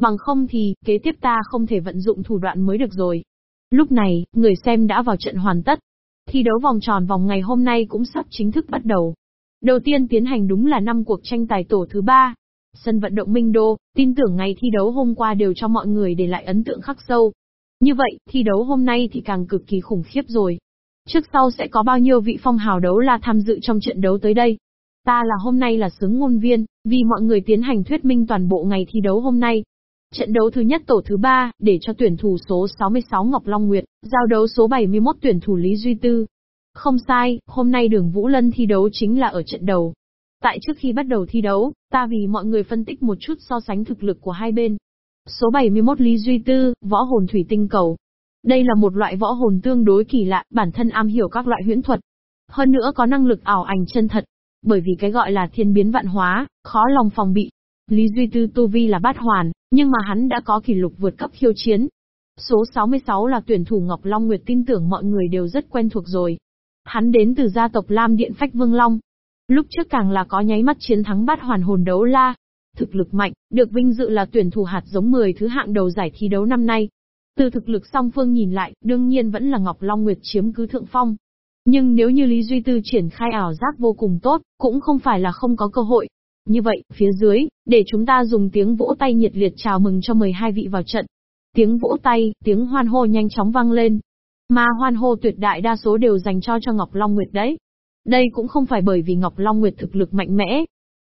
Bằng không thì, kế tiếp ta không thể vận dụng thủ đoạn mới được rồi. Lúc này, người xem đã vào trận hoàn tất. Thi đấu vòng tròn vòng ngày hôm nay cũng sắp chính thức bắt đầu. Đầu tiên tiến hành đúng là năm cuộc tranh tài tổ thứ ba. Sân vận động Minh Đô, tin tưởng ngày thi đấu hôm qua đều cho mọi người để lại ấn tượng khắc sâu. Như vậy, thi đấu hôm nay thì càng cực kỳ khủng khiếp rồi. Trước sau sẽ có bao nhiêu vị phong hào đấu la tham dự trong trận đấu tới đây. Ta là hôm nay là sướng ngôn viên, vì mọi người tiến hành thuyết minh toàn bộ ngày thi đấu hôm nay. Trận đấu thứ nhất tổ thứ ba, để cho tuyển thủ số 66 Ngọc Long Nguyệt, giao đấu số 71 tuyển thủ Lý Duy Tư. Không sai, hôm nay đường Vũ Lân thi đấu chính là ở trận đầu. Tại trước khi bắt đầu thi đấu, ta vì mọi người phân tích một chút so sánh thực lực của hai bên. Số 71 Lý Duy Tư, võ hồn thủy tinh cầu. Đây là một loại võ hồn tương đối kỳ lạ, bản thân am hiểu các loại huyễn thuật. Hơn nữa có năng lực ảo ảnh chân thật. Bởi vì cái gọi là thiên biến vạn hóa, khó lòng phòng bị. Lý Duy Tư tu vi là bát hoàn, nhưng mà hắn đã có kỷ lục vượt cấp khiêu chiến. Số 66 là tuyển thủ Ngọc Long Nguyệt tin tưởng mọi người đều rất quen thuộc rồi. Hắn đến từ gia tộc Lam Điện Phách Vương Long. Lúc trước càng là có nháy mắt chiến thắng bát hoàn hồn đấu la. Thực lực mạnh, được vinh dự là tuyển thủ hạt giống 10 thứ hạng đầu giải thi đấu năm nay. Từ thực lực song phương nhìn lại, đương nhiên vẫn là Ngọc Long Nguyệt chiếm cứ thượng phong. Nhưng nếu như Lý Duy Tư triển khai ảo giác vô cùng tốt, cũng không phải là không có cơ hội. Như vậy, phía dưới, để chúng ta dùng tiếng vỗ tay nhiệt liệt chào mừng cho 12 vị vào trận. Tiếng vỗ tay, tiếng hoan hô nhanh chóng vang lên. Mà hoan hô tuyệt đại đa số đều dành cho cho Ngọc Long Nguyệt đấy. Đây cũng không phải bởi vì Ngọc Long Nguyệt thực lực mạnh mẽ,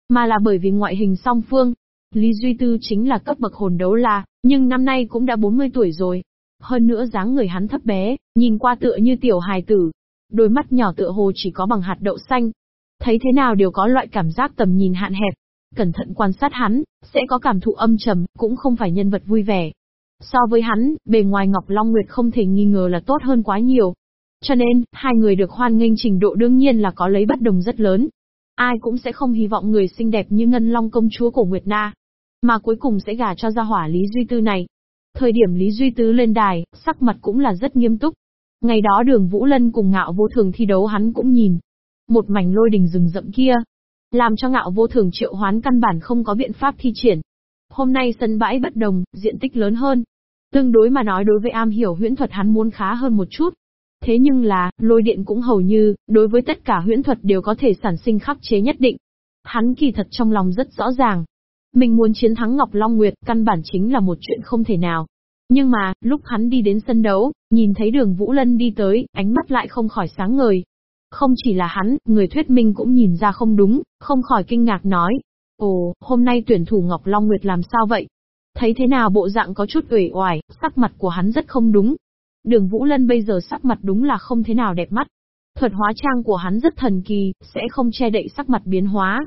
mà là bởi vì ngoại hình song phương. Lý Duy Tư chính là cấp bậc hồn đấu la, nhưng năm nay cũng đã 40 tuổi rồi. Hơn nữa dáng người hắn thấp bé, nhìn qua tựa như tiểu hài tử. Đôi mắt nhỏ tựa hồ chỉ có bằng hạt đậu xanh. Thấy thế nào đều có loại cảm giác tầm nhìn hạn hẹp. Cẩn thận quan sát hắn, sẽ có cảm thụ âm trầm, cũng không phải nhân vật vui vẻ. So với hắn, bề ngoài Ngọc Long Nguyệt không thể nghi ngờ là tốt hơn quá nhiều. Cho nên, hai người được hoan nghênh trình độ đương nhiên là có lấy bất đồng rất lớn. Ai cũng sẽ không hy vọng người xinh đẹp như Ngân Long công chúa của Nguyệt Na. Mà cuối cùng sẽ gả cho gia hỏa Lý Duy Tư này. Thời điểm Lý Duy Tư lên đài, sắc mặt cũng là rất nghiêm túc. Ngày đó đường Vũ Lân cùng ngạo vô thường thi đấu hắn cũng nhìn. Một mảnh lôi đình rừng rậm kia. Làm cho ngạo vô thường triệu hoán căn bản không có biện pháp thi triển. Hôm nay sân bãi bất đồng, diện tích lớn hơn. Tương đối mà nói đối với am hiểu huyễn thuật hắn muốn khá hơn một chút. Thế nhưng là, lôi điện cũng hầu như, đối với tất cả huyễn thuật đều có thể sản sinh khắc chế nhất định. Hắn kỳ thật trong lòng rất rõ ràng, mình muốn chiến thắng Ngọc Long Nguyệt, căn bản chính là một chuyện không thể nào. Nhưng mà, lúc hắn đi đến sân đấu, nhìn thấy đường Vũ Lân đi tới, ánh mắt lại không khỏi sáng ngời. Không chỉ là hắn, người thuyết minh cũng nhìn ra không đúng, không khỏi kinh ngạc nói. Ồ, hôm nay tuyển thủ Ngọc Long Nguyệt làm sao vậy? Thấy thế nào bộ dạng có chút uể oải, sắc mặt của hắn rất không đúng. Đường Vũ Lân bây giờ sắc mặt đúng là không thế nào đẹp mắt. Thuật hóa trang của hắn rất thần kỳ, sẽ không che đậy sắc mặt biến hóa,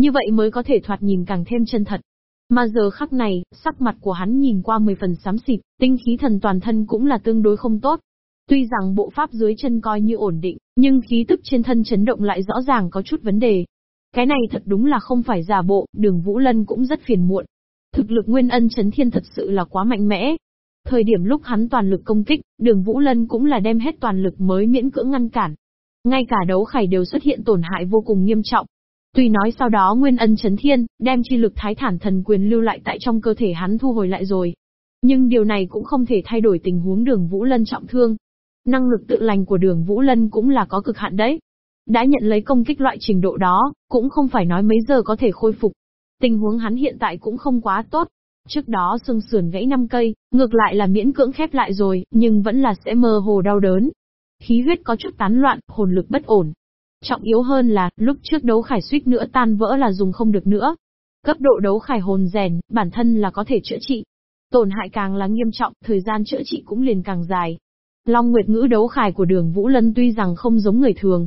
như vậy mới có thể thoạt nhìn càng thêm chân thật. Mà giờ khắc này, sắc mặt của hắn nhìn qua 10 phần xám xịt, tinh khí thần toàn thân cũng là tương đối không tốt. Tuy rằng bộ pháp dưới chân coi như ổn định, nhưng khí tức trên thân chấn động lại rõ ràng có chút vấn đề. Cái này thật đúng là không phải giả bộ, đường Vũ Lân cũng rất phiền muộn. Thực lực Nguyên Ân Chấn Thiên thật sự là quá mạnh mẽ. Thời điểm lúc hắn toàn lực công kích, đường Vũ Lân cũng là đem hết toàn lực mới miễn cưỡng ngăn cản. Ngay cả đấu khải đều xuất hiện tổn hại vô cùng nghiêm trọng, Tuy nói sau đó Nguyên Ân Chấn Thiên, đem chi lực thái thản thần quyền lưu lại tại trong cơ thể hắn thu hồi lại rồi. Nhưng điều này cũng không thể thay đổi tình huống đường Vũ Lân trọng thương. Năng lực tự lành của đường Vũ Lân cũng là có cực hạn đấy. Đã nhận lấy công kích loại trình độ đó, cũng không phải nói mấy giờ có thể khôi phục. Tình huống hắn hiện tại cũng không quá tốt. Trước đó xương sườn gãy 5 cây, ngược lại là miễn cưỡng khép lại rồi, nhưng vẫn là sẽ mơ hồ đau đớn. Khí huyết có chút tán loạn, hồn lực bất ổn, Trọng yếu hơn là, lúc trước đấu khải suýt nữa tan vỡ là dùng không được nữa. Cấp độ đấu khải hồn rèn, bản thân là có thể chữa trị. Tổn hại càng là nghiêm trọng, thời gian chữa trị cũng liền càng dài. Long Nguyệt ngữ đấu khải của đường Vũ Lân tuy rằng không giống người thường,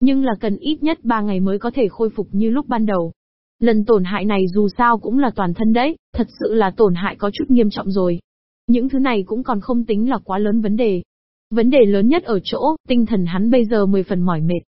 nhưng là cần ít nhất 3 ngày mới có thể khôi phục như lúc ban đầu. Lần tổn hại này dù sao cũng là toàn thân đấy, thật sự là tổn hại có chút nghiêm trọng rồi. Những thứ này cũng còn không tính là quá lớn vấn đề. Vấn đề lớn nhất ở chỗ, tinh thần hắn bây giờ 10 phần mỏi mệt.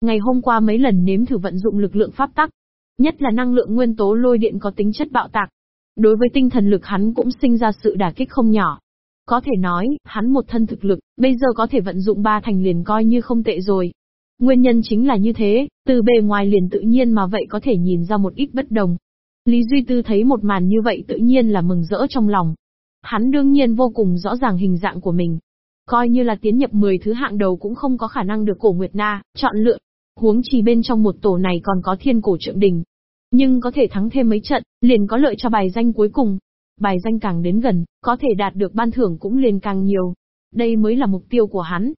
Ngày hôm qua mấy lần nếm thử vận dụng lực lượng pháp tắc, nhất là năng lượng nguyên tố lôi điện có tính chất bạo tạc. Đối với tinh thần lực hắn cũng sinh ra sự đả kích không nhỏ. Có thể nói, hắn một thân thực lực, bây giờ có thể vận dụng ba thành liền coi như không tệ rồi. Nguyên nhân chính là như thế, từ bề ngoài liền tự nhiên mà vậy có thể nhìn ra một ít bất đồng. Lý Duy Tư thấy một màn như vậy tự nhiên là mừng rỡ trong lòng. Hắn đương nhiên vô cùng rõ ràng hình dạng của mình. Coi như là tiến nhập 10 thứ hạng đầu cũng không có khả năng được cổ Nguyệt Na, chọn lựa, Huống chi bên trong một tổ này còn có thiên cổ trượng đình. Nhưng có thể thắng thêm mấy trận, liền có lợi cho bài danh cuối cùng. Bài danh càng đến gần, có thể đạt được ban thưởng cũng liền càng nhiều. Đây mới là mục tiêu của hắn.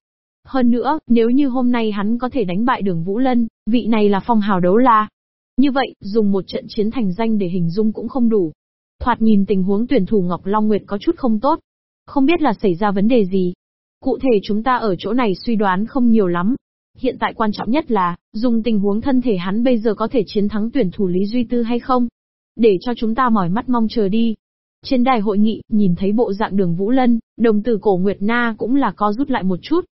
Hơn nữa, nếu như hôm nay hắn có thể đánh bại đường Vũ Lân, vị này là phong hào đấu la. Như vậy, dùng một trận chiến thành danh để hình dung cũng không đủ. Thoạt nhìn tình huống tuyển thủ Ngọc Long Nguyệt có chút không tốt. Không biết là xảy ra vấn đề gì. Cụ thể chúng ta ở chỗ này suy đoán không nhiều lắm, Hiện tại quan trọng nhất là, dùng tình huống thân thể hắn bây giờ có thể chiến thắng tuyển thủ Lý Duy Tư hay không? Để cho chúng ta mỏi mắt mong chờ đi. Trên đài hội nghị, nhìn thấy bộ dạng đường Vũ Lân, đồng tử cổ Nguyệt Na cũng là co rút lại một chút.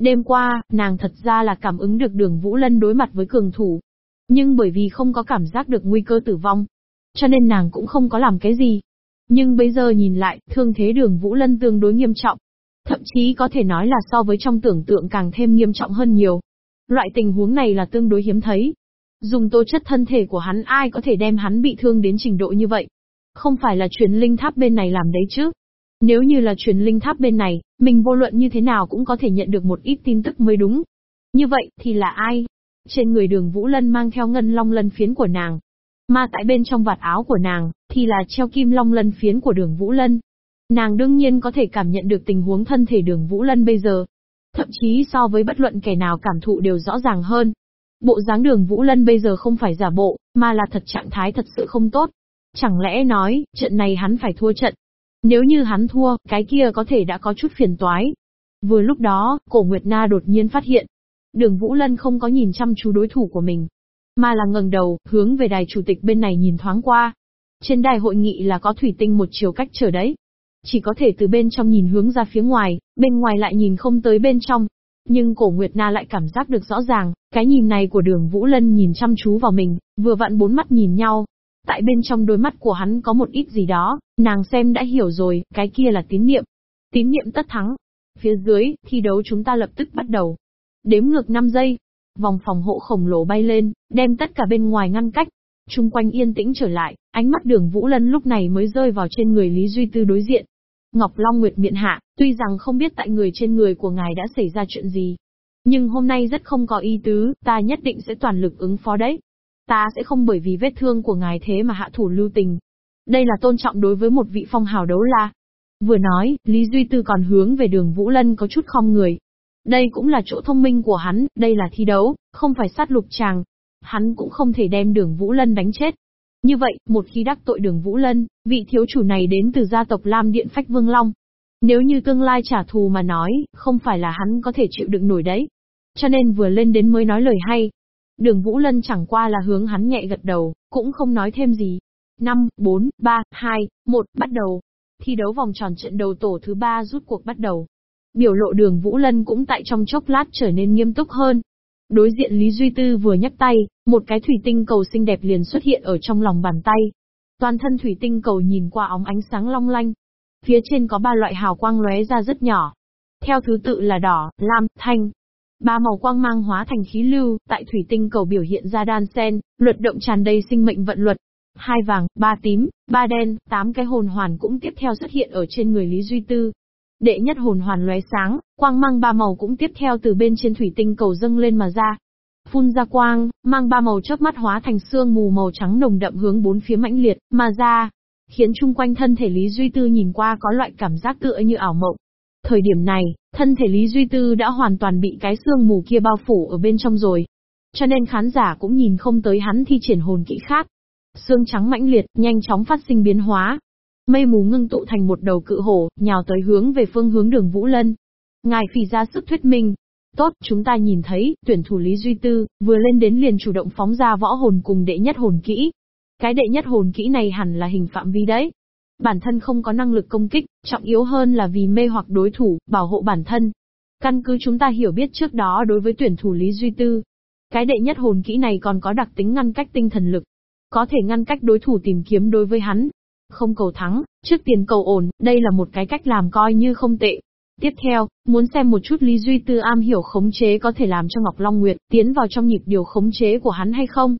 Đêm qua, nàng thật ra là cảm ứng được đường Vũ Lân đối mặt với cường thủ. Nhưng bởi vì không có cảm giác được nguy cơ tử vong. cho nên nàng cũng không có làm cái gì. Nhưng bây giờ nhìn lại, thương thế đường Vũ Lân tương đối nghiêm trọng. Thậm chí có thể nói là so với trong tưởng tượng càng thêm nghiêm trọng hơn nhiều. Loại tình huống này là tương đối hiếm thấy. Dùng tố chất thân thể của hắn ai có thể đem hắn bị thương đến trình độ như vậy. Không phải là truyền linh tháp bên này làm đấy chứ. Nếu như là truyền linh tháp bên này, mình vô luận như thế nào cũng có thể nhận được một ít tin tức mới đúng. Như vậy, thì là ai? Trên người đường Vũ Lân mang theo ngân long lân phiến của nàng. Mà tại bên trong vạt áo của nàng, thì là treo kim long lân phiến của đường Vũ Lân. Nàng đương nhiên có thể cảm nhận được tình huống thân thể đường Vũ Lân bây giờ. Thậm chí so với bất luận kẻ nào cảm thụ đều rõ ràng hơn. Bộ dáng đường Vũ Lân bây giờ không phải giả bộ, mà là thật trạng thái thật sự không tốt. Chẳng lẽ nói, trận này hắn phải thua trận. Nếu như hắn thua, cái kia có thể đã có chút phiền toái. Vừa lúc đó, cổ Nguyệt Na đột nhiên phát hiện. Đường Vũ Lân không có nhìn chăm chú đối thủ của mình, mà là ngẩng đầu, hướng về đài chủ tịch bên này nhìn thoáng qua. Trên đài hội nghị là có thủy tinh một chiều cách trở đấy. Chỉ có thể từ bên trong nhìn hướng ra phía ngoài, bên ngoài lại nhìn không tới bên trong. Nhưng cổ Nguyệt Na lại cảm giác được rõ ràng, cái nhìn này của đường Vũ Lân nhìn chăm chú vào mình, vừa vặn bốn mắt nhìn nhau. Tại bên trong đôi mắt của hắn có một ít gì đó, nàng xem đã hiểu rồi, cái kia là tín niệm. Tín niệm tất thắng. Phía dưới, thi đấu chúng ta lập tức bắt đầu. Đếm ngược 5 giây. Vòng phòng hộ khổng lồ bay lên, đem tất cả bên ngoài ngăn cách. Trung quanh yên tĩnh trở lại, ánh mắt đường Vũ Lân lúc này mới rơi vào trên người Lý Duy Tư đối diện. Ngọc Long Nguyệt miệng hạ, tuy rằng không biết tại người trên người của ngài đã xảy ra chuyện gì. Nhưng hôm nay rất không có ý tứ, ta nhất định sẽ toàn lực ứng phó đấy. Ta sẽ không bởi vì vết thương của ngài thế mà hạ thủ lưu tình. Đây là tôn trọng đối với một vị phong hào đấu la. Vừa nói, Lý Duy Tư còn hướng về đường Vũ Lân có chút không người. Đây cũng là chỗ thông minh của hắn, đây là thi đấu, không phải sát lục chàng. Hắn cũng không thể đem đường Vũ Lân đánh chết. Như vậy, một khi đắc tội đường Vũ Lân, vị thiếu chủ này đến từ gia tộc Lam Điện Phách Vương Long. Nếu như tương lai trả thù mà nói, không phải là hắn có thể chịu đựng nổi đấy. Cho nên vừa lên đến mới nói lời hay. Đường Vũ Lân chẳng qua là hướng hắn nhẹ gật đầu, cũng không nói thêm gì. 5, 4, 3, 2, 1, bắt đầu. Thi đấu vòng tròn trận đầu tổ thứ 3 rút cuộc bắt đầu. Biểu lộ đường Vũ Lân cũng tại trong chốc lát trở nên nghiêm túc hơn. Đối diện Lý Duy Tư vừa nhấc tay, một cái thủy tinh cầu xinh đẹp liền xuất hiện ở trong lòng bàn tay. Toàn thân thủy tinh cầu nhìn qua óng ánh sáng long lanh. Phía trên có ba loại hào quang lóe ra rất nhỏ. Theo thứ tự là đỏ, lam, thanh. Ba màu quang mang hóa thành khí lưu, tại thủy tinh cầu biểu hiện ra đan sen, luật động tràn đầy sinh mệnh vận luật. Hai vàng, ba tím, ba đen, tám cái hồn hoàn cũng tiếp theo xuất hiện ở trên người Lý Duy Tư. Đệ nhất hồn hoàn lóe sáng, quang mang ba màu cũng tiếp theo từ bên trên thủy tinh cầu dâng lên mà ra. Phun ra quang, mang ba màu chớp mắt hóa thành sương mù màu trắng nồng đậm hướng bốn phía mãnh liệt, mà ra. Khiến chung quanh thân thể Lý Duy Tư nhìn qua có loại cảm giác tựa như ảo mộng. Thời điểm này, thân thể Lý Duy Tư đã hoàn toàn bị cái xương mù kia bao phủ ở bên trong rồi. Cho nên khán giả cũng nhìn không tới hắn thi triển hồn kỹ khác. Xương trắng mãnh liệt, nhanh chóng phát sinh biến hóa, Mây mù ngưng tụ thành một đầu cự hổ, nhào tới hướng về phương hướng đường Vũ Lân. Ngài phì ra sức thuyết minh. Tốt, chúng ta nhìn thấy, tuyển thủ Lý Duy Tư, vừa lên đến liền chủ động phóng ra võ hồn cùng đệ nhất hồn kỹ. Cái đệ nhất hồn kỹ này hẳn là hình phạm vi đấy. Bản thân không có năng lực công kích, trọng yếu hơn là vì mê hoặc đối thủ, bảo hộ bản thân. Căn cứ chúng ta hiểu biết trước đó đối với tuyển thủ Lý Duy Tư. Cái đệ nhất hồn kỹ này còn có đặc tính ngăn cách tinh thần lực. Có thể ngăn cách đối thủ tìm kiếm đối với hắn, không cầu thắng, trước tiền cầu ổn, đây là một cái cách làm coi như không tệ. Tiếp theo, muốn xem một chút Lý Duy Tư am hiểu khống chế có thể làm cho Ngọc Long Nguyệt tiến vào trong nhịp điều khống chế của hắn hay không?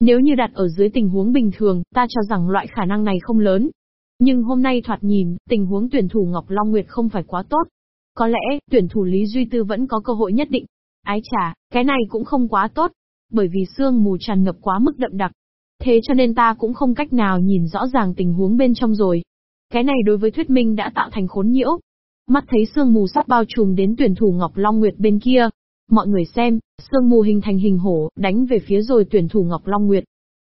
Nếu như đặt ở dưới tình huống bình thường, ta cho rằng loại khả năng này không lớn. Nhưng hôm nay thoạt nhìn, tình huống tuyển thủ Ngọc Long Nguyệt không phải quá tốt. Có lẽ, tuyển thủ Lý Duy Tư vẫn có cơ hội nhất định. Ái chà, cái này cũng không quá tốt. Bởi vì sương mù tràn ngập quá mức đậm đặc, Thế cho nên ta cũng không cách nào nhìn rõ ràng tình huống bên trong rồi. Cái này đối với thuyết minh đã tạo thành khốn nhiễu. Mắt thấy sương mù sắp bao trùm đến tuyển thủ Ngọc Long Nguyệt bên kia. Mọi người xem, sương mù hình thành hình hổ, đánh về phía rồi tuyển thủ Ngọc Long Nguyệt.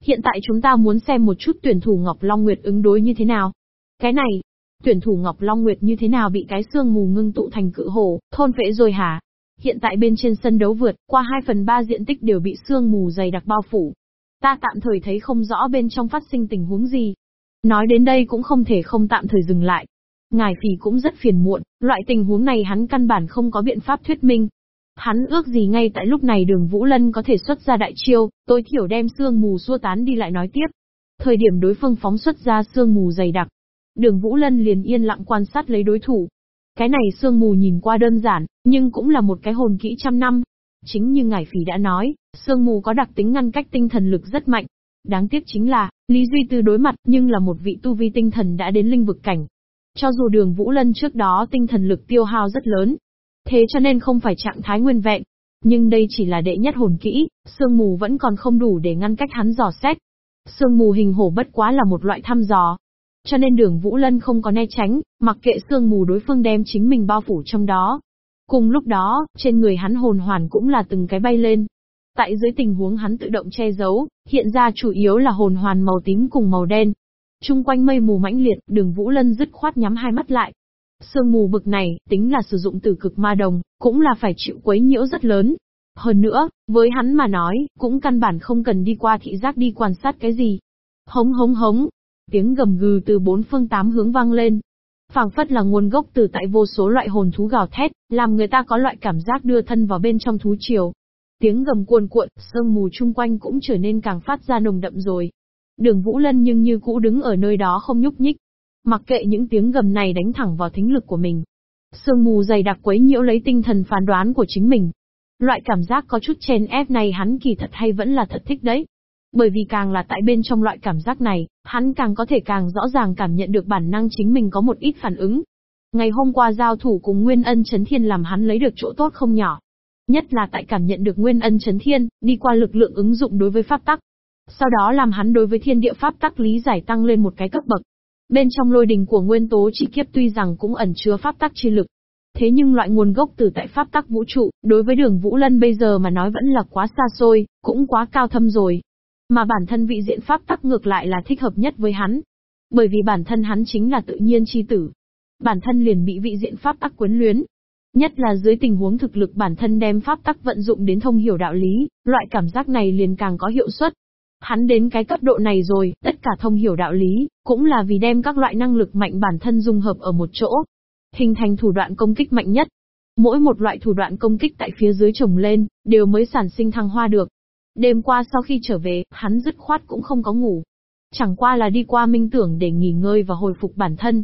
Hiện tại chúng ta muốn xem một chút tuyển thủ Ngọc Long Nguyệt ứng đối như thế nào. Cái này, tuyển thủ Ngọc Long Nguyệt như thế nào bị cái xương mù ngưng tụ thành cự hổ, thôn phệ rồi hả? Hiện tại bên trên sân đấu vượt, qua 2 phần 3 diện tích đều bị xương mù dày đặc bao phủ. Ta tạm thời thấy không rõ bên trong phát sinh tình huống gì. Nói đến đây cũng không thể không tạm thời dừng lại. Ngài phì cũng rất phiền muộn, loại tình huống này hắn căn bản không có biện pháp thuyết minh. Hắn ước gì ngay tại lúc này đường Vũ Lân có thể xuất ra đại chiêu, tôi thiểu đem sương mù xua tán đi lại nói tiếp. Thời điểm đối phương phóng xuất ra sương mù dày đặc, đường Vũ Lân liền yên lặng quan sát lấy đối thủ. Cái này sương mù nhìn qua đơn giản, nhưng cũng là một cái hồn kỹ trăm năm. Chính như ngải phỉ đã nói, sương mù có đặc tính ngăn cách tinh thần lực rất mạnh. Đáng tiếc chính là, Lý Duy Tư đối mặt nhưng là một vị tu vi tinh thần đã đến linh vực cảnh. Cho dù đường Vũ Lân trước đó tinh thần lực tiêu hao rất lớn, thế cho nên không phải trạng thái nguyên vẹn. Nhưng đây chỉ là đệ nhất hồn kỹ, sương mù vẫn còn không đủ để ngăn cách hắn dò xét. Sương mù hình hổ bất quá là một loại thăm dò. Cho nên đường Vũ Lân không có né tránh, mặc kệ sương mù đối phương đem chính mình bao phủ trong đó. Cùng lúc đó, trên người hắn hồn hoàn cũng là từng cái bay lên. Tại dưới tình huống hắn tự động che giấu, hiện ra chủ yếu là hồn hoàn màu tím cùng màu đen. Trung quanh mây mù mãnh liệt, đường Vũ Lân dứt khoát nhắm hai mắt lại. Sương mù bực này, tính là sử dụng từ cực ma đồng, cũng là phải chịu quấy nhiễu rất lớn. Hơn nữa, với hắn mà nói, cũng căn bản không cần đi qua thị giác đi quan sát cái gì. Hống hống hống, tiếng gầm gừ từ bốn phương tám hướng vang lên. phảng phất là nguồn gốc từ tại vô số loại hồn thú gào thét, làm người ta có loại cảm giác đưa thân vào bên trong thú triều. Tiếng gầm cuồn cuộn, sương mù chung quanh cũng trở nên càng phát ra nồng đậm rồi. Đường Vũ Lân nhưng như cũ đứng ở nơi đó không nhúc nhích. Mặc kệ những tiếng gầm này đánh thẳng vào thính lực của mình. Sương mù dày đặc quấy nhiễu lấy tinh thần phán đoán của chính mình. Loại cảm giác có chút chèn ép này hắn kỳ thật hay vẫn là thật thích đấy. Bởi vì càng là tại bên trong loại cảm giác này, hắn càng có thể càng rõ ràng cảm nhận được bản năng chính mình có một ít phản ứng. Ngày hôm qua giao thủ cùng Nguyên Ân Chấn Thiên làm hắn lấy được chỗ tốt không nhỏ. Nhất là tại cảm nhận được Nguyên Ân Chấn Thiên, đi qua lực lượng ứng dụng đối với pháp tắc. Sau đó làm hắn đối với thiên địa pháp tắc lý giải tăng lên một cái cấp bậc. Bên trong lôi đình của nguyên tố chi kiếp tuy rằng cũng ẩn chứa pháp tắc chi lực. Thế nhưng loại nguồn gốc từ tại pháp tắc vũ trụ, đối với đường Vũ Lân bây giờ mà nói vẫn là quá xa xôi, cũng quá cao thâm rồi. Mà bản thân vị diện pháp tắc ngược lại là thích hợp nhất với hắn. Bởi vì bản thân hắn chính là tự nhiên chi tử. Bản thân liền bị vị diện pháp tắc quấn luyến. Nhất là dưới tình huống thực lực bản thân đem pháp tắc vận dụng đến thông hiểu đạo lý, loại cảm giác này liền càng có hiệu suất. Hắn đến cái cấp độ này rồi, tất cả thông hiểu đạo lý, cũng là vì đem các loại năng lực mạnh bản thân dung hợp ở một chỗ. Hình thành thủ đoạn công kích mạnh nhất. Mỗi một loại thủ đoạn công kích tại phía dưới trồng lên, đều mới sản sinh thăng hoa được. Đêm qua sau khi trở về, hắn dứt khoát cũng không có ngủ. Chẳng qua là đi qua minh tưởng để nghỉ ngơi và hồi phục bản thân.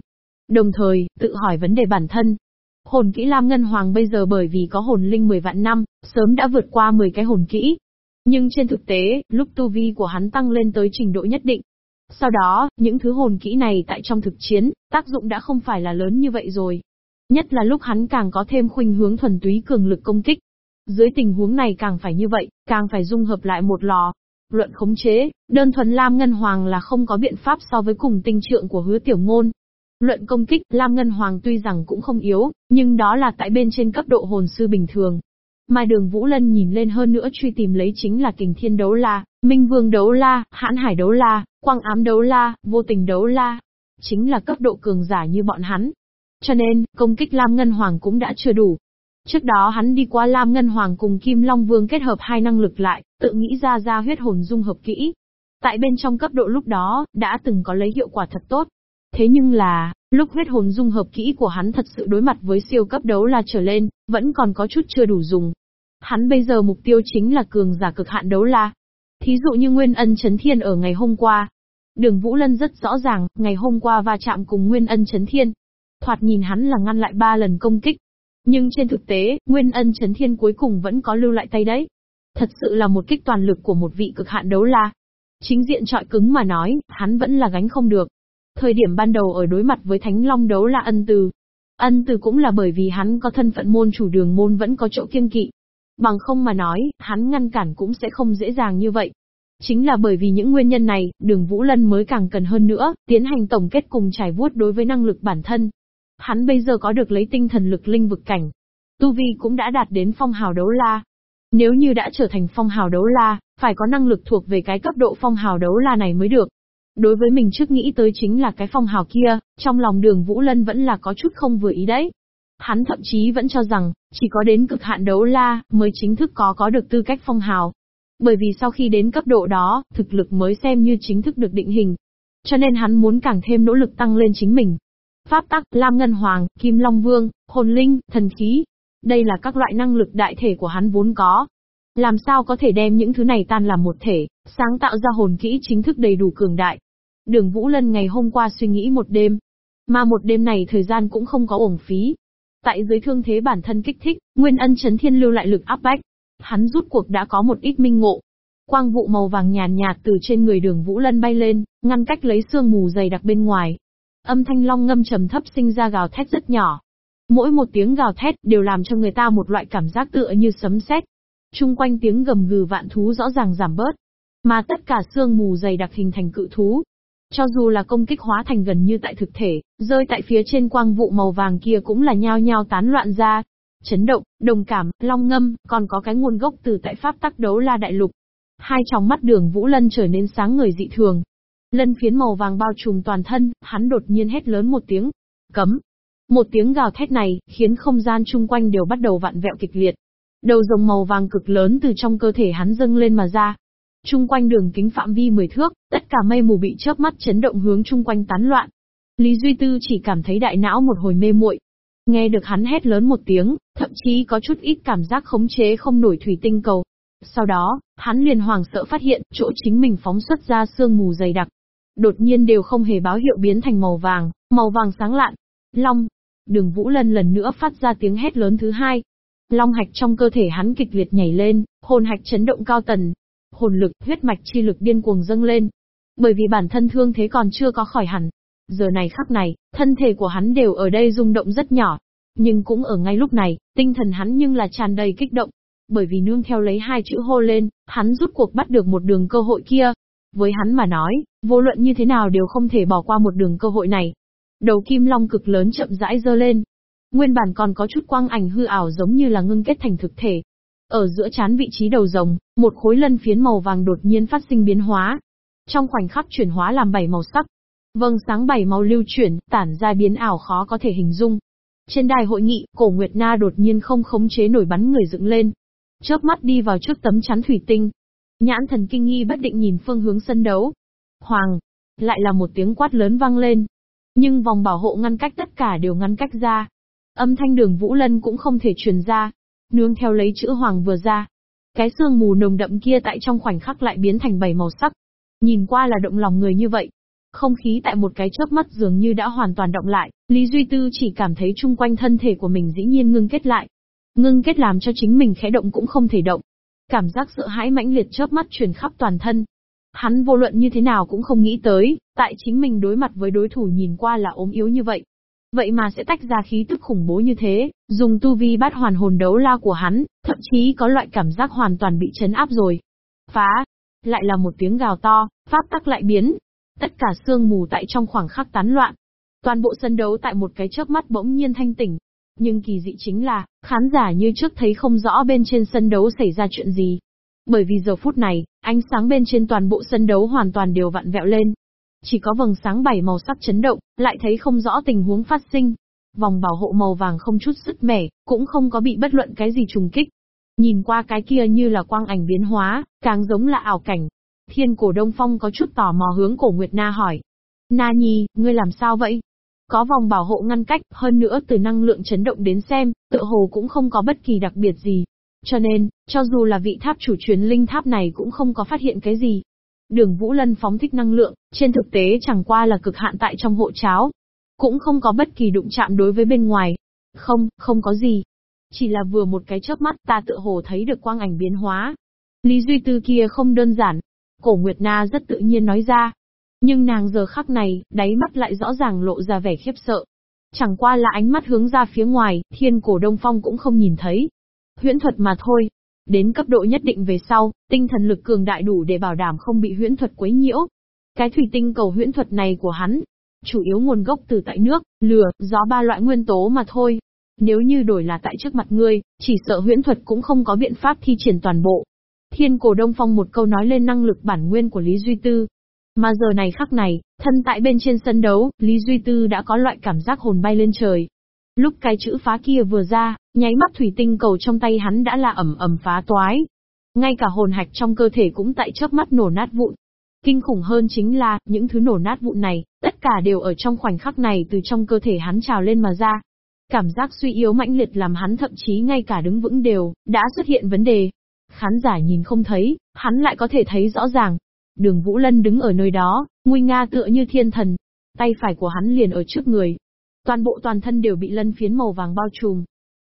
Đồng thời, tự hỏi vấn đề bản thân. Hồn kỹ Lam Ngân Hoàng bây giờ bởi vì có hồn linh 10 vạn năm, sớm đã vượt qua 10 cái hồn kỹ. Nhưng trên thực tế, lúc tu vi của hắn tăng lên tới trình độ nhất định. Sau đó, những thứ hồn kỹ này tại trong thực chiến, tác dụng đã không phải là lớn như vậy rồi. Nhất là lúc hắn càng có thêm khuynh hướng thuần túy cường lực công kích. Dưới tình huống này càng phải như vậy, càng phải dung hợp lại một lò. Luận khống chế, đơn thuần Lam Ngân Hoàng là không có biện pháp so với cùng tinh trượng của hứa tiểu ngôn. Luận công kích, Lam Ngân Hoàng tuy rằng cũng không yếu, nhưng đó là tại bên trên cấp độ hồn sư bình thường. Mà đường Vũ Lân nhìn lên hơn nữa truy tìm lấy chính là kình thiên đấu la, minh vương đấu la, hãn hải đấu la, quang ám đấu la, vô tình đấu la. Chính là cấp độ cường giả như bọn hắn. Cho nên, công kích Lam Ngân Hoàng cũng đã chưa đủ. Trước đó hắn đi qua Lam Ngân Hoàng cùng Kim Long Vương kết hợp hai năng lực lại, tự nghĩ ra ra huyết hồn dung hợp kỹ. Tại bên trong cấp độ lúc đó, đã từng có lấy hiệu quả thật tốt. Thế nhưng là, lúc huyết hồn dung hợp kỹ của hắn thật sự đối mặt với siêu cấp đấu la trở lên, vẫn còn có chút chưa đủ dùng. Hắn bây giờ mục tiêu chính là cường giả cực hạn đấu la. Thí dụ như Nguyên Ân Chấn Thiên ở ngày hôm qua. Đường Vũ Lân rất rõ ràng, ngày hôm qua va chạm cùng Nguyên Ân Chấn Thiên. Thoạt nhìn hắn là ngăn lại ba lần công kích. Nhưng trên thực tế, Nguyên Ân Chấn Thiên cuối cùng vẫn có lưu lại tay đấy. Thật sự là một kích toàn lực của một vị cực hạn đấu la. Chính diện trọi cứng mà nói, hắn vẫn là gánh không được. Thời điểm ban đầu ở đối mặt với Thánh Long đấu là ân từ. Ân từ cũng là bởi vì hắn có thân phận môn chủ đường môn vẫn có chỗ kiêng kỵ. Bằng không mà nói, hắn ngăn cản cũng sẽ không dễ dàng như vậy. Chính là bởi vì những nguyên nhân này, đường Vũ Lân mới càng cần hơn nữa, tiến hành tổng kết cùng trải vuốt đối với năng lực bản thân. Hắn bây giờ có được lấy tinh thần lực linh vực cảnh. Tu Vi cũng đã đạt đến phong hào đấu la. Nếu như đã trở thành phong hào đấu la, phải có năng lực thuộc về cái cấp độ phong hào đấu la này mới được. Đối với mình trước nghĩ tới chính là cái phong hào kia, trong lòng đường Vũ Lân vẫn là có chút không vừa ý đấy. Hắn thậm chí vẫn cho rằng, chỉ có đến cực hạn đấu la, mới chính thức có có được tư cách phong hào. Bởi vì sau khi đến cấp độ đó, thực lực mới xem như chính thức được định hình. Cho nên hắn muốn càng thêm nỗ lực tăng lên chính mình. Pháp tắc, Lam Ngân Hoàng, Kim Long Vương, Hồn Linh, Thần Khí. Đây là các loại năng lực đại thể của hắn vốn có. Làm sao có thể đem những thứ này tan làm một thể, sáng tạo ra hồn kỹ chính thức đầy đủ cường đại. Đường Vũ Lân ngày hôm qua suy nghĩ một đêm, mà một đêm này thời gian cũng không có uổng phí. Tại dưới thương thế bản thân kích thích, Nguyên Ân Chấn Thiên lưu lại lực áp bách. Hắn rút cuộc đã có một ít minh ngộ. Quang vụ màu vàng nhàn nhạt, từ trên người đường Vũ Lân bay lên, ngăn cách lấy sương mù dày đặc bên ngoài. Âm thanh long ngâm trầm thấp sinh ra gào thét rất nhỏ. Mỗi một tiếng gào thét đều làm cho người ta một loại cảm giác tựa như sấm sét. Trung quanh tiếng gầm gừ vạn thú rõ ràng giảm bớt, mà tất cả sương mù dày đặc hình thành cự thú. Cho dù là công kích hóa thành gần như tại thực thể, rơi tại phía trên quang vụ màu vàng kia cũng là nhao nhao tán loạn ra. Chấn động, đồng cảm, long ngâm, còn có cái nguồn gốc từ tại pháp tắc đấu la đại lục. Hai tròng mắt đường Vũ Lân trở nên sáng người dị thường. Lân phiến màu vàng bao trùm toàn thân, hắn đột nhiên hét lớn một tiếng. Cấm. Một tiếng gào thét này, khiến không gian chung quanh đều bắt đầu vặn vẹo kịch liệt. Đầu rồng màu vàng cực lớn từ trong cơ thể hắn dâng lên mà ra, Trung quanh đường kính phạm vi 10 thước, tất cả mây mù bị chớp mắt chấn động hướng chung quanh tán loạn. Lý Duy Tư chỉ cảm thấy đại não một hồi mê muội. Nghe được hắn hét lớn một tiếng, thậm chí có chút ít cảm giác khống chế không nổi thủy tinh cầu. Sau đó, hắn liền hoàng sợ phát hiện, chỗ chính mình phóng xuất ra sương mù dày đặc. Đột nhiên đều không hề báo hiệu biến thành màu vàng, màu vàng sáng lạn. Long. Đường Vũ Lân lần nữa phát ra tiếng hét lớn thứ hai. Long hạch trong cơ thể hắn kịch liệt nhảy lên, hồn hạch chấn động cao tần, hồn lực, huyết mạch chi lực điên cuồng dâng lên. Bởi vì bản thân thương thế còn chưa có khỏi hẳn. Giờ này khắc này, thân thể của hắn đều ở đây rung động rất nhỏ. Nhưng cũng ở ngay lúc này, tinh thần hắn nhưng là tràn đầy kích động. Bởi vì nương theo lấy hai chữ hô lên, hắn rút cuộc bắt được một đường cơ hội kia. Với hắn mà nói, vô luận như thế nào đều không thể bỏ qua một đường cơ hội này. Đầu kim long cực lớn chậm rãi dơ lên, Nguyên bản còn có chút quang ảnh hư ảo giống như là ngưng kết thành thực thể, ở giữa chán vị trí đầu rồng, một khối lân phiến màu vàng đột nhiên phát sinh biến hóa. Trong khoảnh khắc chuyển hóa làm bảy màu sắc. Vâng sáng bảy màu lưu chuyển, tản ra biến ảo khó có thể hình dung. Trên đài hội nghị, cổ Nguyệt Na đột nhiên không khống chế nổi bắn người dựng lên. Chớp mắt đi vào trước tấm chắn thủy tinh. Nhãn thần kinh nghi bất định nhìn phương hướng sân đấu. Hoàng! Lại là một tiếng quát lớn vang lên. Nhưng vòng bảo hộ ngăn cách tất cả đều ngăn cách ra. Âm thanh đường Vũ Lân cũng không thể truyền ra, Nương theo lấy chữ hoàng vừa ra. Cái sương mù nồng đậm kia tại trong khoảnh khắc lại biến thành bảy màu sắc. Nhìn qua là động lòng người như vậy. Không khí tại một cái chớp mắt dường như đã hoàn toàn động lại, Lý Duy Tư chỉ cảm thấy chung quanh thân thể của mình dĩ nhiên ngưng kết lại. Ngưng kết làm cho chính mình khẽ động cũng không thể động. Cảm giác sợ hãi mãnh liệt chớp mắt truyền khắp toàn thân. Hắn vô luận như thế nào cũng không nghĩ tới, tại chính mình đối mặt với đối thủ nhìn qua là ốm yếu như vậy. Vậy mà sẽ tách ra khí tức khủng bố như thế, dùng tu vi bát hoàn hồn đấu la của hắn, thậm chí có loại cảm giác hoàn toàn bị chấn áp rồi. Phá! Lại là một tiếng gào to, pháp tắc lại biến. Tất cả sương mù tại trong khoảng khắc tán loạn. Toàn bộ sân đấu tại một cái chớp mắt bỗng nhiên thanh tỉnh. Nhưng kỳ dị chính là, khán giả như trước thấy không rõ bên trên sân đấu xảy ra chuyện gì. Bởi vì giờ phút này, ánh sáng bên trên toàn bộ sân đấu hoàn toàn đều vặn vẹo lên, chỉ có vầng sáng bảy màu sắc chấn động, lại thấy không rõ tình huống phát sinh. Vòng bảo hộ màu vàng không chút sức mẻ, cũng không có bị bất luận cái gì trùng kích. Nhìn qua cái kia như là quang ảnh biến hóa, càng giống là ảo cảnh. Thiên cổ Đông Phong có chút tò mò hướng cổ Nguyệt Na hỏi. Na Nhi, ngươi làm sao vậy? Có vòng bảo hộ ngăn cách, hơn nữa từ năng lượng chấn động đến xem, tựa hồ cũng không có bất kỳ đặc biệt gì. Cho nên, cho dù là vị tháp chủ truyền linh tháp này cũng không có phát hiện cái gì. Đường Vũ Lân phóng thích năng lượng, trên thực tế chẳng qua là cực hạn tại trong hộ cháo. Cũng không có bất kỳ đụng chạm đối với bên ngoài. Không, không có gì. Chỉ là vừa một cái chớp mắt ta tự hồ thấy được quang ảnh biến hóa. Lý Duy Tư kia không đơn giản. Cổ Nguyệt Na rất tự nhiên nói ra. Nhưng nàng giờ khắc này, đáy mắt lại rõ ràng lộ ra vẻ khiếp sợ. Chẳng qua là ánh mắt hướng ra phía ngoài, thiên cổ đông phong cũng không nhìn thấy. Huyễn thuật mà thôi, Đến cấp độ nhất định về sau, tinh thần lực cường đại đủ để bảo đảm không bị huyễn thuật quấy nhiễu. Cái thủy tinh cầu huyễn thuật này của hắn, chủ yếu nguồn gốc từ tại nước, lửa, gió ba loại nguyên tố mà thôi. Nếu như đổi là tại trước mặt ngươi, chỉ sợ huyễn thuật cũng không có biện pháp thi triển toàn bộ. Thiên cổ Đông Phong một câu nói lên năng lực bản nguyên của Lý Duy Tư. Mà giờ này khắc này, thân tại bên trên sân đấu, Lý Duy Tư đã có loại cảm giác hồn bay lên trời. Lúc cái chữ phá kia vừa ra, nháy mắt thủy tinh cầu trong tay hắn đã là ẩm ẩm phá toái. Ngay cả hồn hạch trong cơ thể cũng tại chớp mắt nổ nát vụn. Kinh khủng hơn chính là, những thứ nổ nát vụn này, tất cả đều ở trong khoảnh khắc này từ trong cơ thể hắn trào lên mà ra. Cảm giác suy yếu mãnh liệt làm hắn thậm chí ngay cả đứng vững đều, đã xuất hiện vấn đề. Khán giả nhìn không thấy, hắn lại có thể thấy rõ ràng. Đường Vũ Lân đứng ở nơi đó, nguy nga tựa như thiên thần. Tay phải của hắn liền ở trước người. Toàn bộ toàn thân đều bị lân phiến màu vàng bao trùm.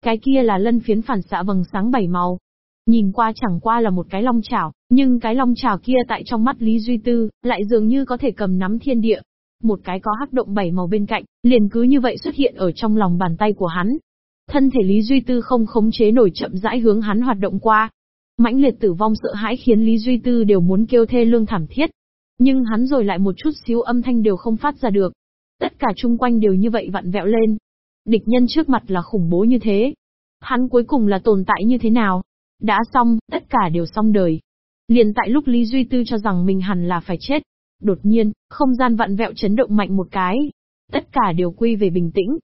Cái kia là lân phiến phản xạ vầng sáng bảy màu. Nhìn qua chẳng qua là một cái long chảo, nhưng cái long chảo kia tại trong mắt Lý Duy Tư, lại dường như có thể cầm nắm thiên địa. Một cái có hắc động bảy màu bên cạnh, liền cứ như vậy xuất hiện ở trong lòng bàn tay của hắn. Thân thể Lý Duy Tư không khống chế nổi chậm rãi hướng hắn hoạt động qua. Mãnh liệt tử vong sợ hãi khiến Lý Duy Tư đều muốn kêu thê lương thảm thiết. Nhưng hắn rồi lại một chút xíu âm thanh đều không phát ra được. Tất cả chung quanh đều như vậy vặn vẹo lên. Địch nhân trước mặt là khủng bố như thế. Hắn cuối cùng là tồn tại như thế nào? Đã xong, tất cả đều xong đời. Liền tại lúc Lý Duy Tư cho rằng mình hẳn là phải chết. Đột nhiên, không gian vặn vẹo chấn động mạnh một cái. Tất cả đều quy về bình tĩnh.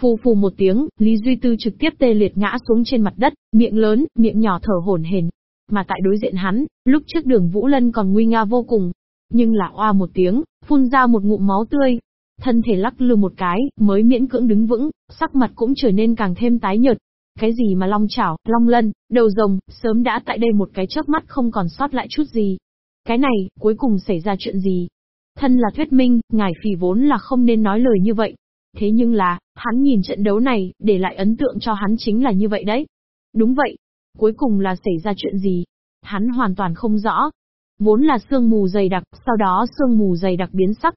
Phù phù một tiếng, Lý Duy Tư trực tiếp tê liệt ngã xuống trên mặt đất, miệng lớn, miệng nhỏ thở hổn hển. Mà tại đối diện hắn, lúc trước đường Vũ Lân còn nguy nga vô cùng. Nhưng là oa một tiếng, phun ra một ngụm máu tươi. Thân thể lắc lư một cái, mới miễn cưỡng đứng vững, sắc mặt cũng trở nên càng thêm tái nhợt. Cái gì mà long chảo, long lân, đầu rồng, sớm đã tại đây một cái chớp mắt không còn sót lại chút gì. Cái này, cuối cùng xảy ra chuyện gì? Thân là thuyết minh, ngài phì vốn là không nên nói lời như vậy. Thế nhưng là, hắn nhìn trận đấu này, để lại ấn tượng cho hắn chính là như vậy đấy. Đúng vậy. Cuối cùng là xảy ra chuyện gì? Hắn hoàn toàn không rõ. Vốn là sương mù dày đặc, sau đó sương mù dày đặc biến sắc.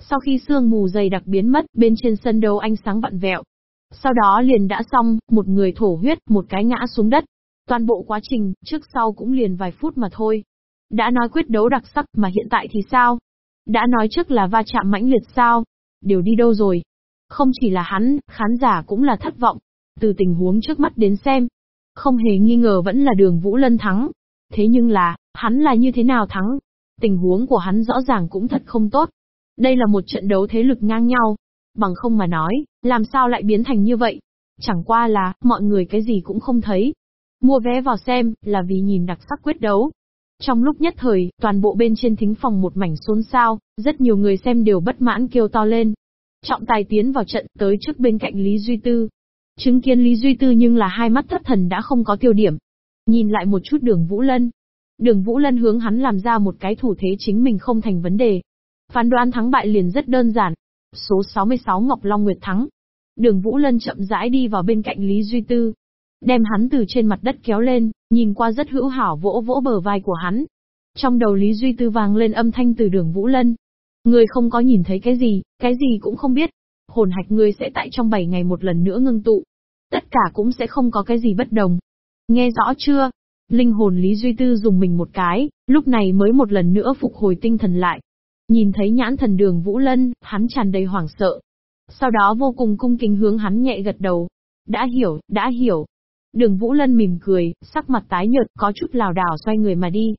Sau khi sương mù dày đặc biến mất, bên trên sân đấu ánh sáng vặn vẹo. Sau đó liền đã xong, một người thổ huyết, một cái ngã xuống đất. Toàn bộ quá trình, trước sau cũng liền vài phút mà thôi. Đã nói quyết đấu đặc sắc mà hiện tại thì sao? Đã nói trước là va chạm mãnh liệt sao? Đều đi đâu rồi? Không chỉ là hắn, khán giả cũng là thất vọng. Từ tình huống trước mắt đến xem. Không hề nghi ngờ vẫn là đường Vũ Lân thắng. Thế nhưng là, hắn là như thế nào thắng? Tình huống của hắn rõ ràng cũng thật không tốt. Đây là một trận đấu thế lực ngang nhau. Bằng không mà nói, làm sao lại biến thành như vậy? Chẳng qua là, mọi người cái gì cũng không thấy. Mua vé vào xem, là vì nhìn đặc sắc quyết đấu. Trong lúc nhất thời, toàn bộ bên trên thính phòng một mảnh xôn xao, rất nhiều người xem đều bất mãn kêu to lên. Trọng tài tiến vào trận, tới trước bên cạnh Lý Duy Tư. Chứng kiến Lý Duy Tư nhưng là hai mắt thất thần đã không có tiêu điểm. Nhìn lại một chút đường Vũ Lân. Đường Vũ Lân hướng hắn làm ra một cái thủ thế chính mình không thành vấn đề. Phán đoán thắng bại liền rất đơn giản. Số 66 Ngọc Long Nguyệt thắng. Đường Vũ Lân chậm rãi đi vào bên cạnh Lý Duy Tư. Đem hắn từ trên mặt đất kéo lên, nhìn qua rất hữu hảo vỗ vỗ bờ vai của hắn. Trong đầu Lý Duy Tư vang lên âm thanh từ đường Vũ Lân. Người không có nhìn thấy cái gì, cái gì cũng không biết. Hồn hạch ngươi sẽ tại trong 7 ngày một lần nữa ngưng tụ. Tất cả cũng sẽ không có cái gì bất đồng. Nghe rõ chưa? Linh hồn Lý Duy Tư dùng mình một cái, lúc này mới một lần nữa phục hồi tinh thần lại. Nhìn thấy nhãn thần đường Vũ Lân, hắn tràn đầy hoảng sợ. Sau đó vô cùng cung kính hướng hắn nhẹ gật đầu. Đã hiểu, đã hiểu. Đường Vũ Lân mỉm cười, sắc mặt tái nhợt, có chút lào đảo xoay người mà đi.